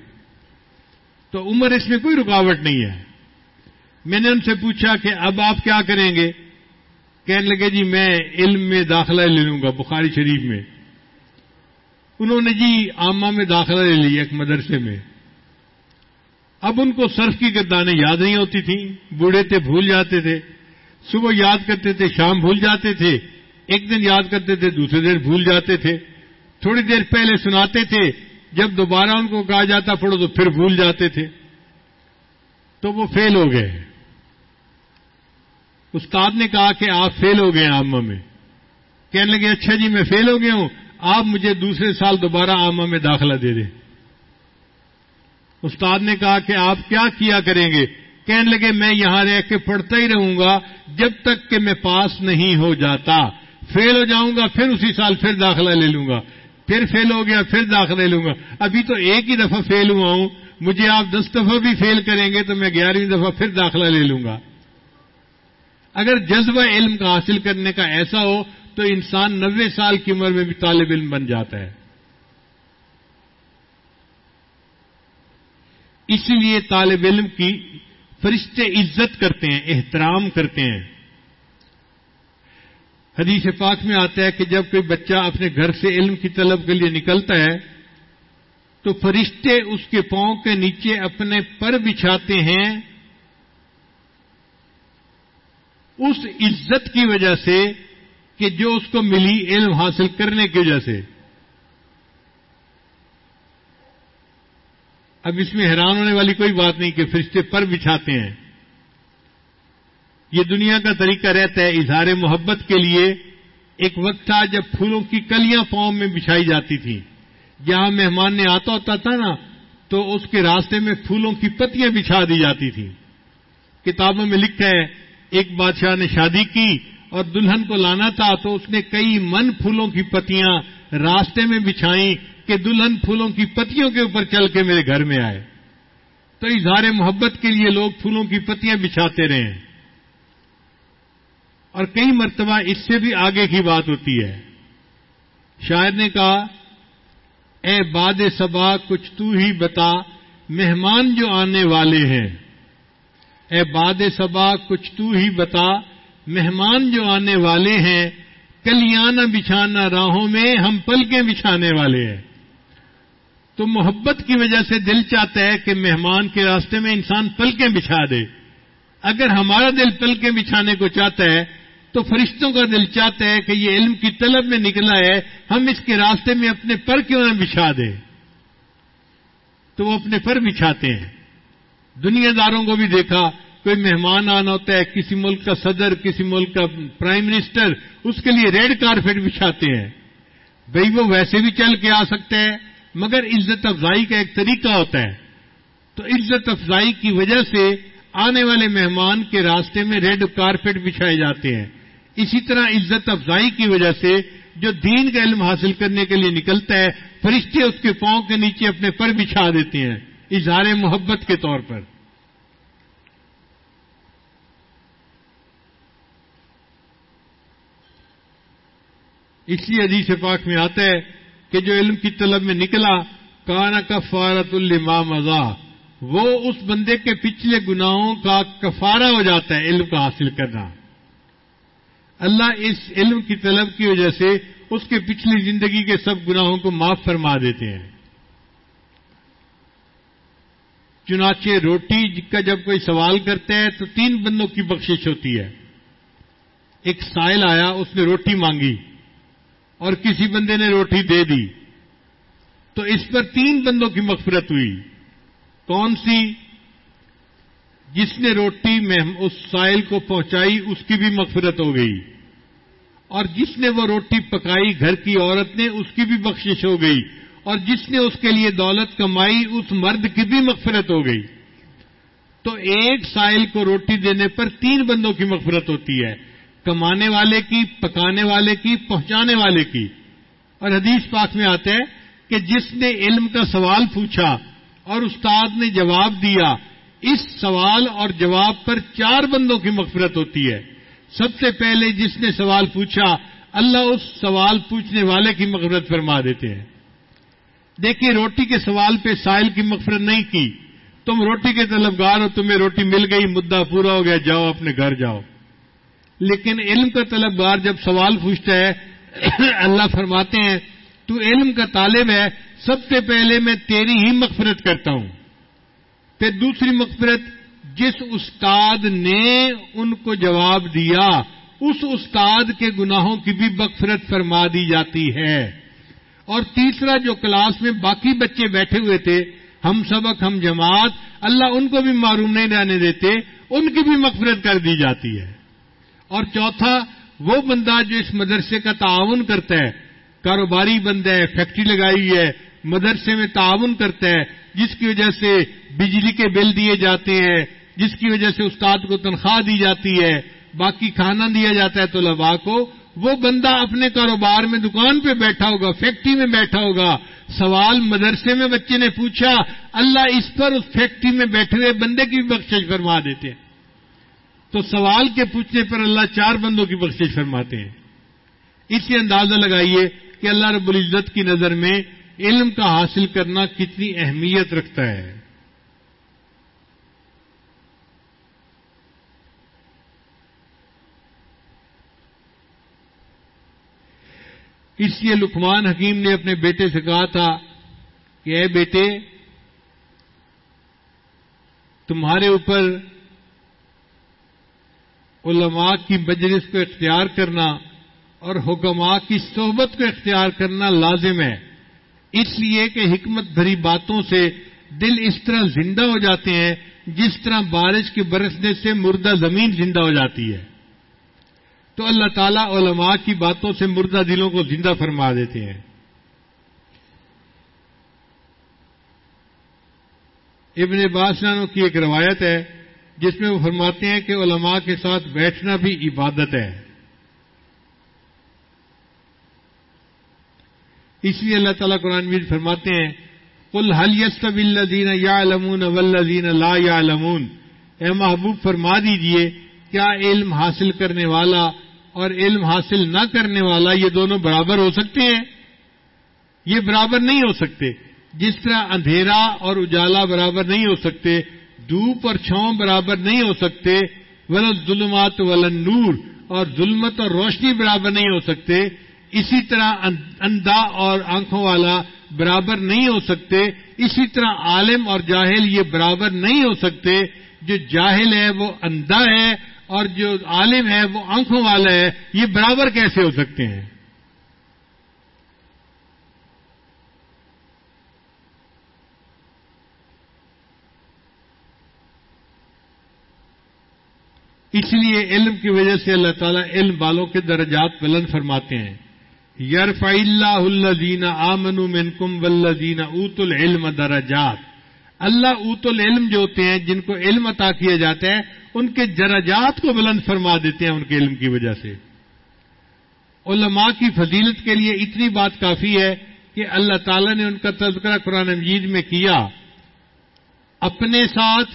تو عمر اس میں کوئی رکاوٹ نہیں ہے۔ میں نے ان سے پوچھا کہ اب آپ کیا کریں گے؟ کہنے لگے جی میں علم میں داخلہ لے لوں گا بخاری شریف میں۔ انہوں نے جی عامہ میں داخلہ لے لیا ایک مدرسے میں۔ اب ان کو سرف کی گردانیں یاد نہیں ہوتی تھیں۔ بوڑھے تھے، بھول جاتے تھے۔ صبح یاد کرتے تھے، شام بھول جاتے تھے۔ ایک دن یاد کرتے تھے، دوسرے دن بھول جاتے تھے۔ تھوڑی دیر پہلے سناتے تھے۔ جب دوبارہ ان کو کہا جاتا پڑھو تو پھر بھول جاتے تھے تو وہ فیل ہو گئے استاد نے کہا کہ آپ فیل ہو گئے آما میں کہنے لگے اچھا جی میں فیل ہو گیا ہوں آپ مجھے دوسرے سال دوبارہ آما میں داخلہ دے دیں استاد نے کہا کہ آپ کیا کیا کریں گے کہنے لگے میں یہاں رہ کے پڑھتا ہی رہوں گا جب تک کہ میں پاس نہیں ہو جاتا فیل ہو جاؤں گا پھر اسی سال پھر داخلہ لے لوں گا پھر فیل ہو گیا، پھر داخلہ لوں گا۔ ابھی تو ایک ہی دفعہ فیل ہوا ہوں۔ مجھے آپ دس دفعہ بھی فیل کریں گے تو میں گیارہویں دفعہ پھر داخلہ لے لوں گا۔ اگر جذبہ علم کا حاصل کرنے کا ایسا ہو تو انسان نوے سال کی عمر میں بھی طالب علم بن جاتا ہے۔ اسی لیے طالب علم کی فرشتے عزت کرتے ہیں، احترام کرتے ہیں۔ حدیث پاک میں آتا ہے کہ جب کوئی بچہ اپنے گھر سے علم کی طلب کے لیے نکلتا ہے، تو فرشتے اس کے پاؤں کے نیچے اپنے پر بچھاتے ہیں۔ اس عزت کی وجہ سے کہ جو اس کو ملی علم حاصل کرنے کی وجہ سے۔ اب اس میں حیران ہونے والی کوئی بات نہیں کہ فرشتے پر بچھاتے ہیں۔ یہ دنیا کا طریقہ رہتا ہے اظہار محبت کے لیے۔ ایک وقت تھا جب پھولوں کی کلیاں پاؤں میں بچھائی جاتی تھیں۔ جہاں مہمان نے آتا ہوتا تھا نا، تو اس کے راستے میں پھولوں کی پتیاں بچھا دی جاتی تھیں۔ کتابوں میں لکھا ہے، ایک بادشاہ نے شادی کی اور دلہن کو لانا تھا، تو اس نے کئی من پھولوں کی پتیاں راستے میں بچھائیں کہ دلہن پھولوں کی پتیوں کے اوپر چل کے میرے گھر میں آئے۔ تو اظہار محبت کے لیے لوگ پھولوں کی پتیاں بچھاتے رہے۔ اور کئی مرتبہ اس سے بھی آگے کی بات ہوتی ہے۔ شاعر نے کہا، اے باد سبا کچھ تو ہی بتا، مہمان جو آنے والے ہیں۔ اے باد سبا کچھ تو ہی بتا، مہمان جو آنے والے ہیں، کلیانہ بچھانا راہوں میں، ہم پلکیں بچھانے والے ہیں۔ تو محبت کی وجہ سے دل چاہتا ہے کہ مہمان کے راستے میں انسان پلکیں بچھا دے۔ اگر ہمارا دل پلکیں بچھانے کو چاہتا ہے تو فرشتوں کا دل چاہتا ہے کہ یہ علم کی طلب میں نکلا ہے، ہم اس کے راستے میں اپنے پر کیوں نہ بچھا دیں؟ تو وہ اپنے پر بچھاتے ہیں۔ دنیا داروں کو بھی دیکھا، کوئی مہمان آنا ہوتا ہے، کسی ملک کا صدر، کسی ملک کا پرائم منسٹر، اس کے لیے ریڈ کارپیٹ بچھاتے ہیں۔ بھئی وہ ویسے بھی چل کے آ سکتے ہیں، مگر عزت افزائی کا ایک طریقہ ہوتا ہے۔ تو عزت افزائی کی وجہ سے آنے والے مہمان کے راستے میں ریڈ کارپیٹ بچھائے جاتے ہیں۔ اسی طرح عزت افزائی کی وجہ سے جو دین کا علم حاصل کرنے کے لیے نکلتا ہے، فرشتے اس کے پاؤں کے نیچے اپنے پر بچھا دیتے ہیں، اظہار محبت کے طور پر۔ اس لیے حدیث پاک میں آتا ہے کہ جو علم کی طلب میں نکلا کانا کا فارت الما وہ اس بندے کے پچھلے گناہوں کا کفارہ ہو جاتا ہے، علم کا حاصل کرنا۔ اللہ اس علم کی طلب کی وجہ سے اس کے پچھلی زندگی کے سب گناہوں کو معاف فرما دیتے ہیں۔ چنانچہ روٹی کا جب کوئی سوال کرتا ہے تو تین بندوں کی بخشش ہوتی ہے۔ ایک سائل آیا، اس نے روٹی مانگی اور کسی بندے نے روٹی دے دی۔ تو اس پر تین بندوں کی مغفرت ہوئی۔ کون سی؟ جس نے روٹی اس سائل کو پہنچائی، اس کی بھی مغفرت ہو گئی۔ اور جس نے وہ روٹی پکائی گھر کی عورت نے، اس کی بھی بخشش ہو گئی۔ اور جس نے اس کے لیے دولت کمائی، اس مرد کی بھی مغفرت ہو گئی۔ تو ایک سائل کو روٹی دینے پر تین بندوں کی مغفرت ہوتی ہے۔ کمانے والے کی، پکانے والے کی، پہنچانے والے کی۔ اور حدیث پاک میں آتا ہے کہ جس نے علم کا سوال پوچھا اور استاد نے جواب دیا اس سوال اور جواب پر چار بندوں کی مغفرت ہوتی ہے۔ سب سے پہلے جس نے سوال پوچھا، اللہ اس سوال پوچھنے والے کی مغفرت فرما دیتے ہیں۔ دیکھیے، روٹی کے سوال پہ سائل کی مغفرت نہیں کی۔ تم روٹی کے طلبگار ہو، تمہیں روٹی مل گئی، مدعا پورا ہو گیا، جاؤ اپنے گھر جاؤ۔ لیکن علم کا طلبگار جب سوال پوچھتا ہے، اللہ فرماتے ہیں، تو علم کا طالب ہے، سب سے پہلے میں تیری ہی مغفرت کرتا ہوں۔ پھر دوسری مغفرت جس استاد نے ان کو جواب دیا، اس استاد کے گناہوں کی بھی مغفرت فرما دی جاتی ہے۔ اور تیسرا جو کلاس میں باقی بچے بیٹھے ہوئے تھے، ہم سبق، ہم جماعت، اللہ ان کو بھی معروم نہیں رہنے دیتے، ان کی بھی مغفرت کر دی جاتی ہے۔ اور چوتھا، وہ بندہ جو اس مدرسے کا تعاون کرتا ہے، کاروباری بندہ ہے، فیکٹری لگائی ہے، مدرسے میں تعاون کرتا ہے جس کی وجہ سے بجلی کے بل دیے جاتے ہیں، جس کی وجہ سے استاد کو تنخواہ دی جاتی ہے، باقی کھانا دیا جاتا ہے طلباء کو، وہ بندہ اپنے کاروبار میں دکان پہ بیٹھا ہوگا، فیکٹری میں بیٹھا ہوگا۔ سوال مدرسے میں بچے نے پوچھا، اللہ اس پر اس فیکٹری میں بیٹھے ہوئے بندے کی بھی بخشش فرما دیتے ہیں۔ تو سوال کے پوچھنے پر اللہ چار بندوں کی بخشش فرماتے ہیں۔ اس سے اندازہ لگائیے کہ اللہ رب العزت کی نظر میں علم کا حاصل کرنا کتنی اہمیت رکھتا ہے۔ اس لیے لکمان حکیم نے اپنے بیٹے سے کہا تھا کہ اے بیٹے، تمہارے اوپر علماء کی مجلس کو اختیار کرنا اور حکماء کی صحبت کو اختیار کرنا لازم ہے۔ اس لیے کہ حکمت بھری باتوں سے دل اس طرح زندہ ہو جاتے ہیں جس طرح بارش کے برسنے سے مردہ زمین زندہ ہو جاتی ہے۔ تو اللہ تعالیٰ علماء کی باتوں سے مردہ دلوں کو زندہ فرما دیتے ہیں۔ ابن باسانوں کی ایک روایت ہے جس میں وہ فرماتے ہیں کہ علماء کے ساتھ بیٹھنا بھی عبادت ہے۔ اس لیے اللہ تعالیٰ قرآن مجید فرماتے ہیں کل حل الدین یا علمون ولدین لا یا علمون اے محبوب فرما دیجیے، کیا علم حاصل کرنے والا اور علم حاصل نہ کرنے والا یہ دونوں برابر ہو سکتے ہیں؟ یہ برابر نہیں ہو سکتے۔ جس طرح اندھیرا اور اجالا برابر نہیں ہو سکتے، دھوپ اور چھاؤں برابر نہیں ہو سکتے ولن ظلمات ولن نور اور ظلمت اور روشنی برابر نہیں ہو سکتے اسی طرح اندھا اور آنکھوں والا برابر نہیں ہو سکتے، اسی طرح عالم اور جاہل یہ برابر نہیں ہو سکتے، جو جاہل ہے وہ اندھا ہے اور جو عالم ہے وہ آنکھوں والا ہے، یہ برابر کیسے ہو سکتے ہیں؟ اس لیے علم کی وجہ سے اللہ تعالیٰ علم والوں کے درجات بلند فرماتے ہیں۔ یرف اللہ الدین آمن منکم ولدین اوت العلم درجات۔ اللہ اوت العلم جو ہوتے ہیں، جن کو علم عطا کیا جاتا ہے ان کے درجات کو بلند فرما دیتے ہیں ان کے علم کی وجہ سے۔ علماء کی فضیلت کے لیے اتنی بات کافی ہے کہ اللہ تعالیٰ نے ان کا تذکرہ قرآن مجید میں کیا۔ اپنے ساتھ،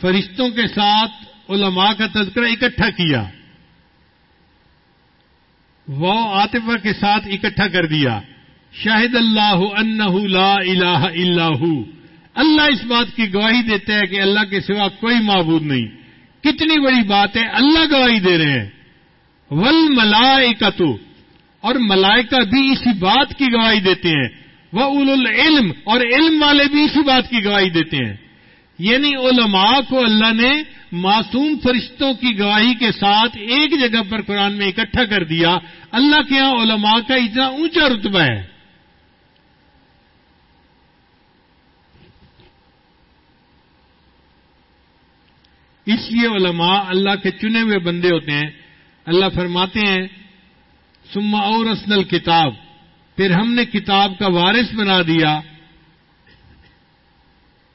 فرشتوں کے ساتھ علماء کا تذکرہ اکٹھا کیا۔ وہ آتفہ کے ساتھ اکٹھا کر دیا۔ شاہد اللہ انہ لا الہ الا ہو۔ اللہ اس بات کی گواہی دیتا ہے کہ اللہ کے سوا کوئی معبود نہیں۔ کتنی بڑی بات ہے، اللہ گواہی دے رہے ہیں۔ ول ملائکتو۔ اور ملائکہ بھی اسی بات کی گواہی دیتے ہیں۔ وہ العلم، اور علم والے بھی اسی بات کی گواہی دیتے ہیں۔ یعنی علماء کو اللہ نے معصوم فرشتوں کی گواہی کے ساتھ ایک جگہ پر قرآن میں اکٹھا کر دیا۔ اللہ کے یہاں علماء کا اتنا اونچا رتبہ ہے۔ اس لیے علماء اللہ کے چنے ہوئے بندے ہوتے ہیں۔ اللہ فرماتے ہیں سما اور اسنل کتاب پھر ہم نے کتاب کا وارث بنا دیا۔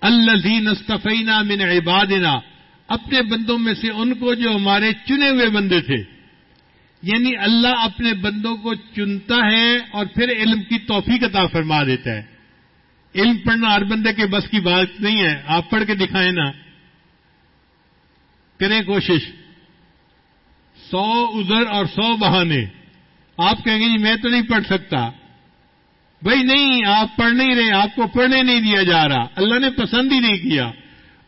اللہ استفینا من عبادنا۔ اپنے بندوں میں سے ان کو جو ہمارے چنے ہوئے بندے تھے۔ یعنی اللہ اپنے بندوں کو چنتا ہے اور پھر علم کی توفیق عطا فرما دیتا ہے۔ علم پڑھنا ہر بندے کے بس کی بات نہیں ہے۔ آپ پڑھ کے دکھائیں نا۔ کریں کوشش۔ سو ادھر اور سو بہانے۔ آپ کہیں گے جی میں تو نہیں پڑھ سکتا۔ بھائی نہیں، آپ پڑھ نہیں رہے، آپ کو پڑھنے نہیں دیا جا رہا۔ اللہ نے پسند ہی نہیں کیا۔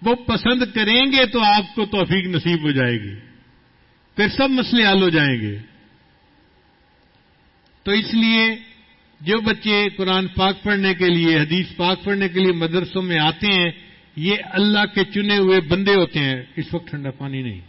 وہ پسند کریں گے تو آپ کو توفیق نصیب ہو جائے گی۔ پھر سب مسئلے حل ہو جائیں گے۔ تو اس لیے جو بچے قرآن پاک پڑھنے کے لیے، حدیث پاک پڑھنے کے لیے مدرسوں میں آتے ہیں، یہ اللہ کے چنے ہوئے بندے ہوتے ہیں۔ اس وقت ٹھنڈا پانی نہیں۔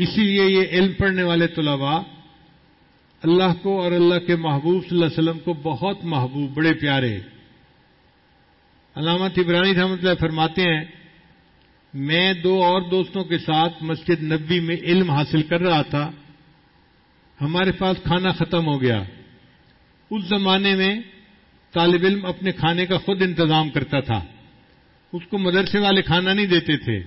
اسی لیے یہ علم پڑھنے والے طلباء اللہ کو اور اللہ کے محبوب صلی اللہ علیہ وسلم کو بہت محبوب، بڑے پیارے۔ علامہ ابرانی رحمۃ اللہ فرماتے ہیں، میں دو اور دوستوں کے ساتھ مسجد نبی میں علم حاصل کر رہا تھا، ہمارے پاس کھانا ختم ہو گیا۔ اس زمانے میں طالب علم اپنے کھانے کا خود انتظام کرتا تھا، اس کو مدرسے والے کھانا نہیں دیتے تھے۔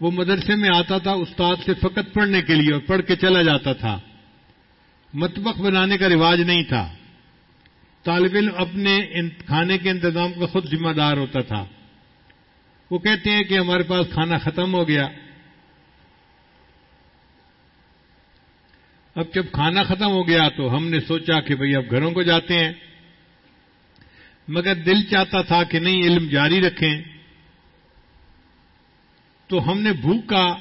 وہ مدرسے میں آتا تھا استاد سے فقط پڑھنے کے لیے اور پڑھ کے چلا جاتا تھا۔ متبخ بنانے کا رواج نہیں تھا۔ طالب علم اپنے کھانے کے انتظام کا خود ذمہ دار ہوتا تھا۔ وہ کہتے ہیں کہ ہمارے پاس کھانا ختم ہو گیا۔ اب جب کھانا ختم ہو گیا تو ہم نے سوچا کہ بھئی اب گھروں کو جاتے ہیں۔ مگر دل چاہتا تھا کہ نہیں، علم جاری رکھیں۔ تو ہم نے بھوک کا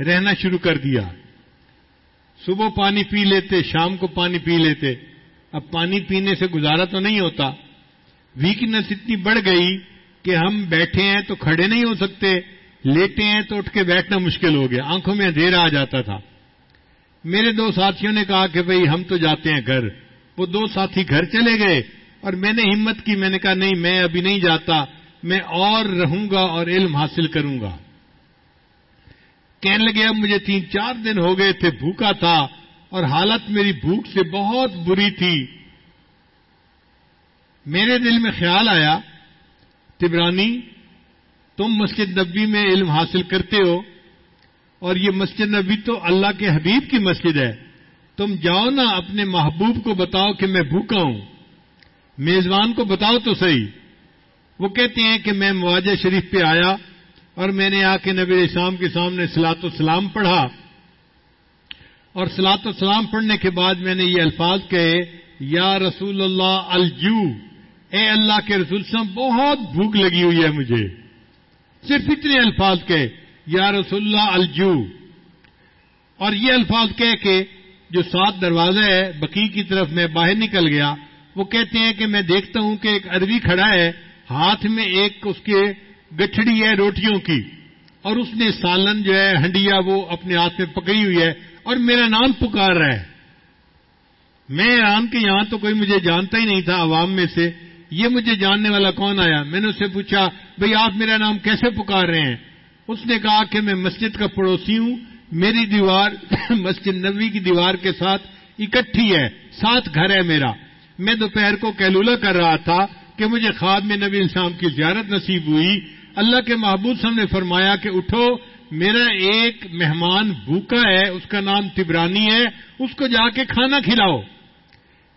رہنا شروع کر دیا۔ صبح پانی پی لیتے، شام کو پانی پی لیتے۔ اب پانی پینے سے گزارا تو نہیں ہوتا۔ ویکنس اتنی بڑھ گئی کہ ہم بیٹھے ہیں تو کھڑے نہیں ہو سکتے۔ لیٹے ہیں تو اٹھ کے بیٹھنا مشکل ہو گیا۔ آنکھوں میں اندھیرا آ جاتا تھا۔ میرے دو ساتھیوں نے کہا کہ بھئی ہم تو جاتے ہیں گھر۔ وہ دو ساتھی گھر چلے گئے اور میں نے ہمت کی۔ میں نے کہا، نہیں، میں ابھی نہیں جاتا۔ میں اور رہوں گا اور علم حاصل کروں گا۔ کہنے لگے، اب مجھے تین چار دن ہو گئے، تھے بھوکا تھا اور حالت میری بھوک سے بہت بری تھی۔ میرے دل میں خیال آیا، تبرانی، تم مسجد نبی میں علم حاصل کرتے ہو اور یہ مسجد نبی تو اللہ کے حبیب کی مسجد ہے۔ تم جاؤ نا اپنے محبوب کو بتاؤ کہ میں بھوکا ہوں۔ میزبان کو بتاؤ تو صحیح۔ وہ کہتے ہیں کہ میں مواجہ شریف پہ آیا اور میں نے آ کے نبی اسلام کے سامنے سلاط و سلام پڑھا اور سلاط و سلام پڑھنے کے بعد میں نے یہ الفاظ کہے، یا رسول اللہ الجو، اے اللہ کے رسول صاحب بہت بھوک لگی ہوئی ہے مجھے۔ صرف اتنے الفاظ کہے، یا رسول اللہ الجو۔ اور یہ الفاظ کہہ کے جو سات دروازہ ہے بکی کی طرف میں باہر نکل گیا، وہ کہتے ہیں کہ میں دیکھتا ہوں کہ ایک ادبی کھڑا ہے ہاتھ میں ایک اس کے گٹھڑی ہے روٹیوں کی، اور اس نے سالن جو ہے، ہنڈیا، وہ اپنے ہاتھ میں پکڑی ہوئی ہے، اور میرا نام پکار رہا ہے۔ میں ایران کے یہاں تو کوئی مجھے جانتا ہی نہیں تھا عوام میں سے۔ یہ مجھے جاننے والا کون آیا؟ میں نے اس سے پوچھا، بھئی آپ میرا نام کیسے پکار رہے ہیں؟ اس نے کہا کہ میں مسجد کا پڑوسی ہوں۔ میری دیوار <coughs> مسجد نبوی کی دیوار کے ساتھ اکٹھی ہے، ساتھ گھر ہے میرا۔ میں دوپہر کو کیلولا کر رہا تھا۔ کہ مجھے خواب میں نبی انسان کی زیارت نصیب ہوئی۔ اللہ کے محبوب صاحب نے فرمایا کہ اٹھو، میرا ایک مہمان بھوکا ہے، اس کا نام تبرانی ہے، اس کو جا کے کھانا کھلاؤ۔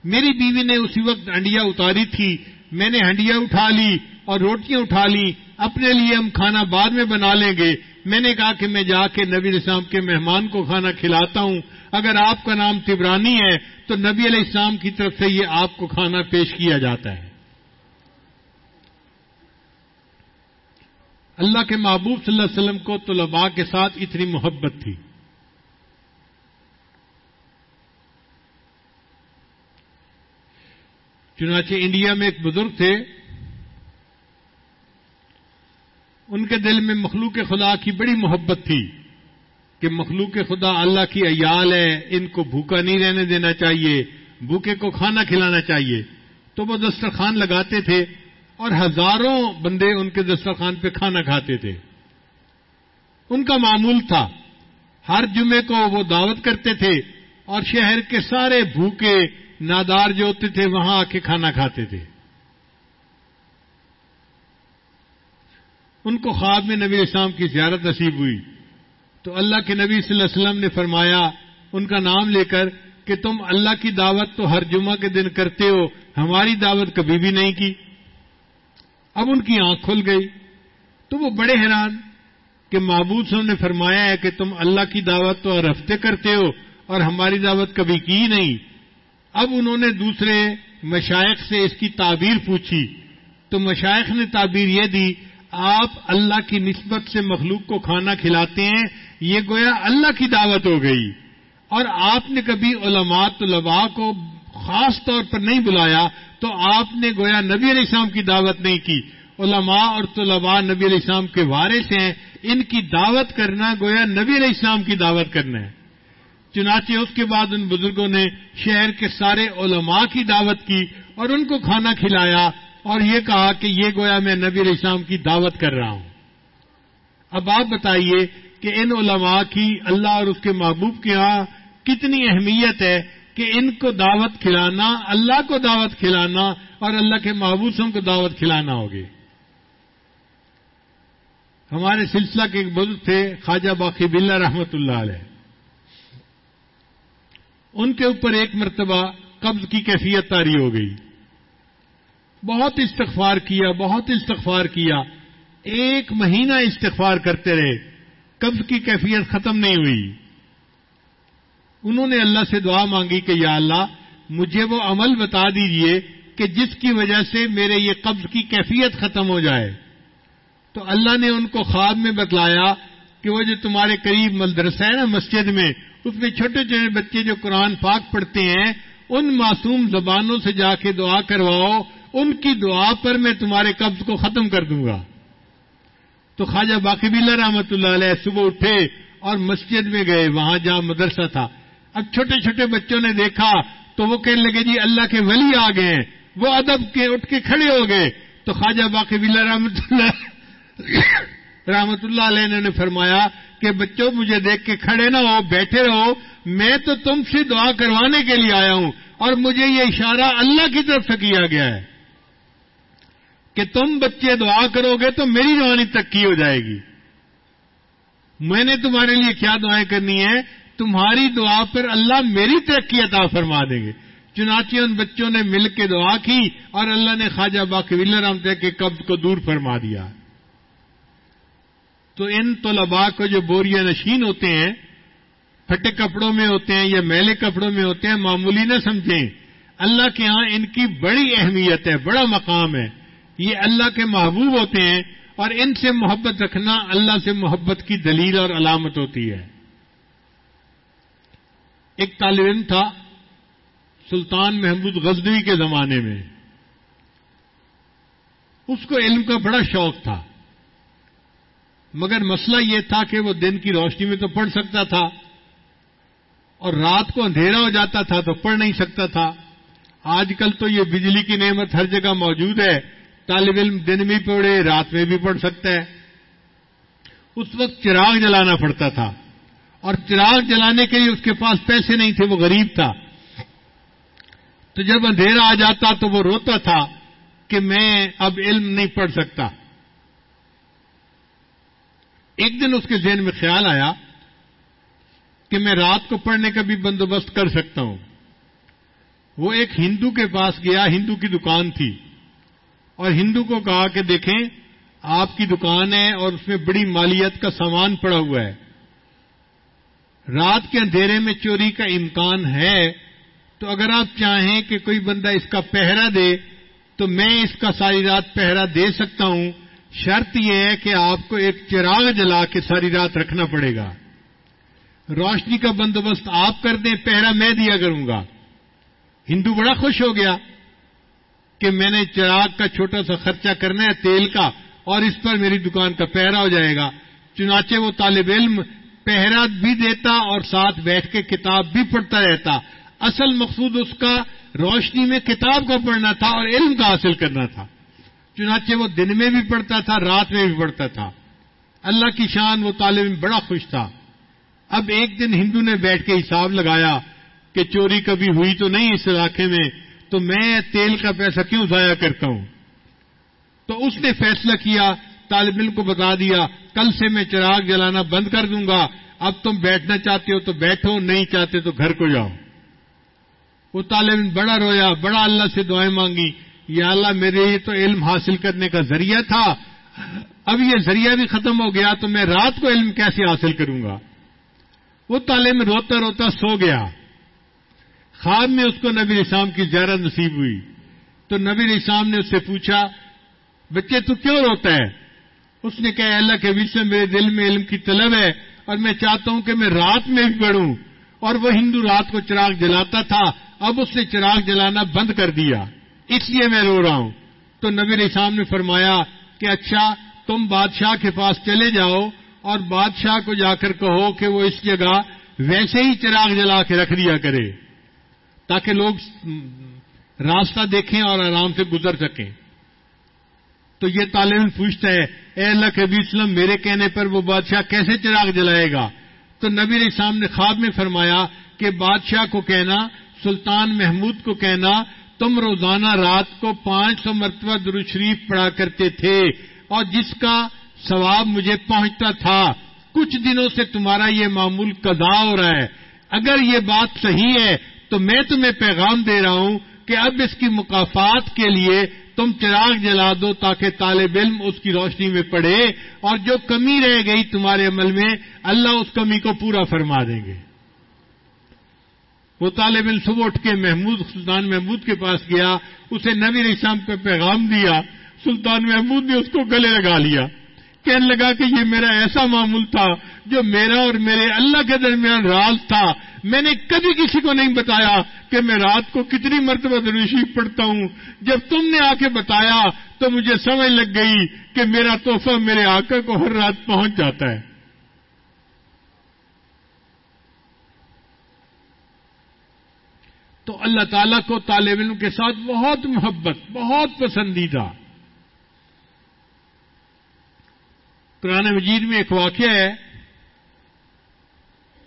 میری بیوی نے اسی وقت ہنڈیا اتاری تھی۔ میں نے ہنڈیا اٹھا لی اور روٹیاں اٹھا لی۔ اپنے لیے ہم کھانا بعد میں بنا لیں گے۔ میں نے کہا کہ میں جا کے نبی اسلام کے مہمان کو کھانا کھلاتا ہوں۔ اگر آپ کا نام تبرانی ہے، تو نبی علیہ السلام کی طرف سے یہ آپ کو کھانا پیش کیا جاتا ہے۔ اللہ کے محبوب صلی اللہ علیہ وسلم کو طلباء کے ساتھ اتنی محبت تھی۔ چنانچہ انڈیا میں ایک بزرگ تھے۔ ان کے دل میں مخلوق خدا کی بڑی محبت تھی کہ مخلوق خدا اللہ کی عیال ہے ان کو بھوکا نہیں رہنے دینا چاہیے، بھوکے کو کھانا کھلانا چاہیے۔ تو وہ دسترخوان لگاتے تھے۔ اور ہزاروں بندے ان کے دسترخوان پہ کھانا کھاتے تھے۔ ان کا معمول تھا۔ ہر جمعے کو وہ دعوت کرتے تھے اور شہر کے سارے بھوکے، نادار جو ہوتے تھے، وہاں آ کے کھانا کھاتے تھے۔ ان کو خواب میں نبی اسلام کی زیارت نصیب ہوئی۔ تو اللہ کے نبی صلی اللہ علیہ وسلم نے فرمایا، ان کا نام لے کر کہ تم اللہ کی دعوت تو ہر جمعہ کے دن کرتے ہو، ہماری دعوت کبھی بھی نہیں کی۔ اب ان کی آنکھ کھل گئی۔ تو وہ بڑے حیران کہ معبود صاحب نے فرمایا ہے کہ تم اللہ کی دعوت تو ہر ہفتے کرتے ہو اور ہماری دعوت کبھی کی نہیں۔ اب انہوں نے دوسرے مشائق سے اس کی تعبیر پوچھی۔ تو مشائق نے تعبیر یہ دی، آپ اللہ کی نسبت سے مخلوق کو کھانا کھلاتے ہیں، یہ گویا اللہ کی دعوت ہو گئی۔ اور آپ نے کبھی علماء طلباء کو خاص طور پر نہیں بلایا تو آپ نے گویا نبی علیہ السلام کی دعوت نہیں کی۔ علماء اور طلباء نبی علیہ السلام کے وارث ہیں۔ ان کی دعوت کرنا گویا نبی علیہ السلام کی دعوت کرنا ہے۔ چنانچہ اس کے بعد ان بزرگوں نے شہر کے سارے علماء کی دعوت کی اور ان کو کھانا کھلایا اور یہ کہا کہ یہ گویا میں نبی علیہ السلام کی دعوت کر رہا ہوں۔ اب آپ بتائیے کہ ان علماء کی اللہ اور اس کے محبوب کے ہاں کتنی اہمیت ہے کہ ان کو دعوت کھلانا، اللہ کو دعوت کھلانا اور اللہ کے محبوسوں کو دعوت کھلانا ہوگی۔ ہمارے سلسلہ کے ایک بزرگ تھے، خواجہ باقی بلّہ رحمت اللہ علیہ۔ ان کے اوپر ایک مرتبہ قبض کی کیفیت تاری ہو گئی۔ بہت استغفار کیا، بہت استغفار کیا۔ ایک مہینہ استغفار کرتے رہے، قبض کی کیفیت ختم نہیں ہوئی۔ انہوں نے اللہ سے دعا مانگی کہ یا اللہ، مجھے وہ عمل بتا دیجیے کہ جس کی وجہ سے میرے یہ قبض کی کیفیت ختم ہو جائے۔ تو اللہ نے ان کو خواب میں بتلایا کہ وہ جو تمہارے قریب مدرسہ ہے نا مسجد میں، اس میں چھوٹے چھوٹے بچے جو قرآن پاک پڑھتے ہیں، ان معصوم زبانوں سے جا کے دعا کرواؤ، ان کی دعا پر میں تمہارے قبض کو ختم کر دوں گا۔ تو خواجہ باقی بلّہ رحمت اللہ علیہ صبح اٹھے اور مسجد میں گئے، وہاں جہاں مدرسہ تھا۔ اب چھوٹے چھوٹے بچوں نے دیکھا تو وہ کہنے لگے جی اللہ کے ولی آ گئے، وہ ادب کے اٹھ کے کھڑے ہو گئے۔ تو خواجہ باقی بلّہ رحمت اللہ رحمت اللہ علیہ نے فرمایا کہ بچوں، مجھے دیکھ کے کھڑے نہ ہو، بیٹھے رہو، میں تو تم سے دعا کروانے کے لیے آیا ہوں اور مجھے یہ اشارہ اللہ کی طرف سے کیا گیا ہے۔ کہ تم بچے دعا کرو گے تو میری روانی تک کی ہو جائے گی۔ میں نے تمہارے لیے کیا دعائیں کرنی ہے تمہاری دعا پر اللہ میری ترقی عطا فرما دیں گے۔ چنانچہ ان بچوں نے مل کے دعا کی اور اللہ نے خواجہ باقی رحمت کے قبض کو دور فرما دیا۔ تو ان طلباء کو جو بوریا نشین ہوتے ہیں، پھٹے کپڑوں میں ہوتے ہیں یا میلے کپڑوں میں ہوتے ہیں، معمولی نہ سمجھیں۔ اللہ کے ہاں ان کی بڑی اہمیت ہے، بڑا مقام ہے۔ یہ اللہ کے محبوب ہوتے ہیں اور ان سے محبت رکھنا اللہ سے محبت کی دلیل اور علامت ہوتی ہے۔ ایک طالب علم تھا سلطان محمود غزنوی کے زمانے میں۔ اس کو علم کا بڑا شوق تھا۔ مگر مسئلہ یہ تھا کہ وہ دن کی روشنی میں تو پڑھ سکتا تھا اور رات کو اندھیرا ہو جاتا تھا تو پڑھ نہیں سکتا تھا۔ آج کل تو یہ بجلی کی نعمت ہر جگہ موجود ہے۔ طالب علم دن میں پڑھے، رات میں بھی پڑھ سکتا ہے۔ اس وقت چراغ جلانا پڑتا تھا۔ اور چراغ جلانے کے لیے اس کے پاس پیسے نہیں تھے، وہ غریب تھا۔ تو جب اندھیرا آ جاتا تو وہ روتا تھا کہ میں اب علم نہیں پڑھ سکتا۔ ایک دن اس کے ذہن میں خیال آیا کہ میں رات کو پڑھنے کا بھی بندوبست کر سکتا ہوں۔ وہ ایک ہندو کے پاس گیا، ہندو کی دکان تھی۔ اور ہندو کو کہا کہ دیکھیں، آپ کی دکان ہے اور اس میں بڑی مالیت کا سامان پڑا ہوا ہے۔ رات کے اندھیرے میں چوری کا امکان ہے، تو اگر آپ چاہیں کہ کوئی بندہ اس کا پہرا دے، تو میں اس کا ساری رات پہرا دے سکتا ہوں۔ شرط یہ ہے کہ آپ کو ایک چراغ جلا کے ساری رات رکھنا پڑے گا۔ روشنی کا بندوبست آپ کر دیں، پہرا میں دیا کروں گا۔ ہندو بڑا خوش ہو گیا کہ میں نے چراغ کا چھوٹا سا خرچہ کرنا ہے، تیل کا، اور اس پر میری دکان کا پہرا ہو جائے گا۔ چنانچہ وہ طالب علم پہرا بھی دیتا اور ساتھ بیٹھ کے کتاب بھی پڑھتا رہتا۔ اصل مقصود اس کا روشنی میں کتاب کا پڑھنا تھا اور علم کا حاصل کرنا تھا۔ چنانچہ وہ دن میں بھی پڑھتا تھا، رات میں بھی پڑھتا تھا۔ اللہ کی شان وہ طالب علم بڑا خوش تھا۔ اب ایک دن ہندو نے بیٹھ کے حساب لگایا کہ چوری کبھی ہوئی تو نہیں اس علاقے میں، تو میں تیل کا پیسہ کیوں ضائع کرتا ہوں؟ تو اس نے فیصلہ کیا طالب علم کو بتا دیا، کل سے میں چراغ جلانا بند کر دوں گا، اب تم بیٹھنا چاہتے ہو تو بیٹھو، نہیں چاہتے تو گھر کو جاؤ۔ وہ طالب علم بڑا رویا، بڑا اللہ سے دعائیں مانگی۔ یا اللہ، میرے یہ تو علم حاصل کرنے کا ذریعہ تھا۔ اب یہ ذریعہ بھی ختم ہو گیا تو میں رات کو علم کیسے حاصل کروں گا؟ وہ طالب روتا روتا سو گیا۔ خواب میں اس کو نبی اسلام کی زیارت نصیب ہوئی۔ تو نبی اسلام نے اس سے پوچھا، بچے تو کیوں روتا ہے اس نے کہا، اللہ کے بیچ میں میرے دل میں علم کی طلب ہے اور میں چاہتا ہوں کہ میں رات میں بھی پڑھوں۔ اور وہ ہندو رات کو چراغ جلاتا تھا، اب اس نے چراغ جلانا بند کر دیا۔ اس لیے میں رو رہا ہوں۔ تو نبی اسلام نے فرمایا کہ اچھا تم بادشاہ کے پاس چلے جاؤ اور بادشاہ کو جا کر کہو کہ وہ اس جگہ ویسے ہی چراغ جلا کے رکھ دیا کرے، تاکہ لوگ راستہ دیکھیں اور آرام سے گزر سکیں۔ تو یہ طالب پوچھتا ہے اے اللہ کے وسلم، میرے کہنے پر وہ بادشاہ کیسے چراغ جلائے گا؟ تو نبی اسلام نے خواب میں فرمایا کہ بادشاہ کو کہنا، سلطان محمود کو کہنا، تم روزانہ رات کو پانچ سو مرتبہ درو شریف پڑھا کرتے تھے اور جس کا ثواب مجھے پہنچتا تھا، کچھ دنوں سے تمہارا یہ معمول قضا ہو رہا ہے۔ اگر یہ بات صحیح ہے، تو میں تمہیں پیغام دے رہا ہوں کہ اب اس کی مقافات کے لیے تم چراغ جلا دو تاکہ طالب علم اس کی روشنی میں پڑے اور جو کمی رہ گئی تمہارے عمل میں، اللہ اس کمی کو پورا فرما دیں گے۔ وہ طالب علم صبح اٹھ کے محمود، سلطان محمود کے پاس گیا، اسے نبی اسلام پہ پیغام دیا، سلطان محمود نے اس کو گلے لگا لیا۔ کہنے لگا کہ یہ میرا ایسا معمول تھا جو میرا اور میرے اللہ کے درمیان راز تھا۔ میں نے کبھی کسی کو نہیں بتایا کہ میں رات کو کتنی مرتبہ دروشی پڑھتا ہوں۔ جب تم نے آ کے بتایا تو مجھے سمجھ لگ گئی کہ میرا تحفہ میرے آقا کو ہر رات پہنچ جاتا ہے۔ تو اللہ تعالیٰ کو طالب علم کے ساتھ بہت محبت، بہت پسندیدہ۔ قرآن مجید میں ایک واقعہ ہے،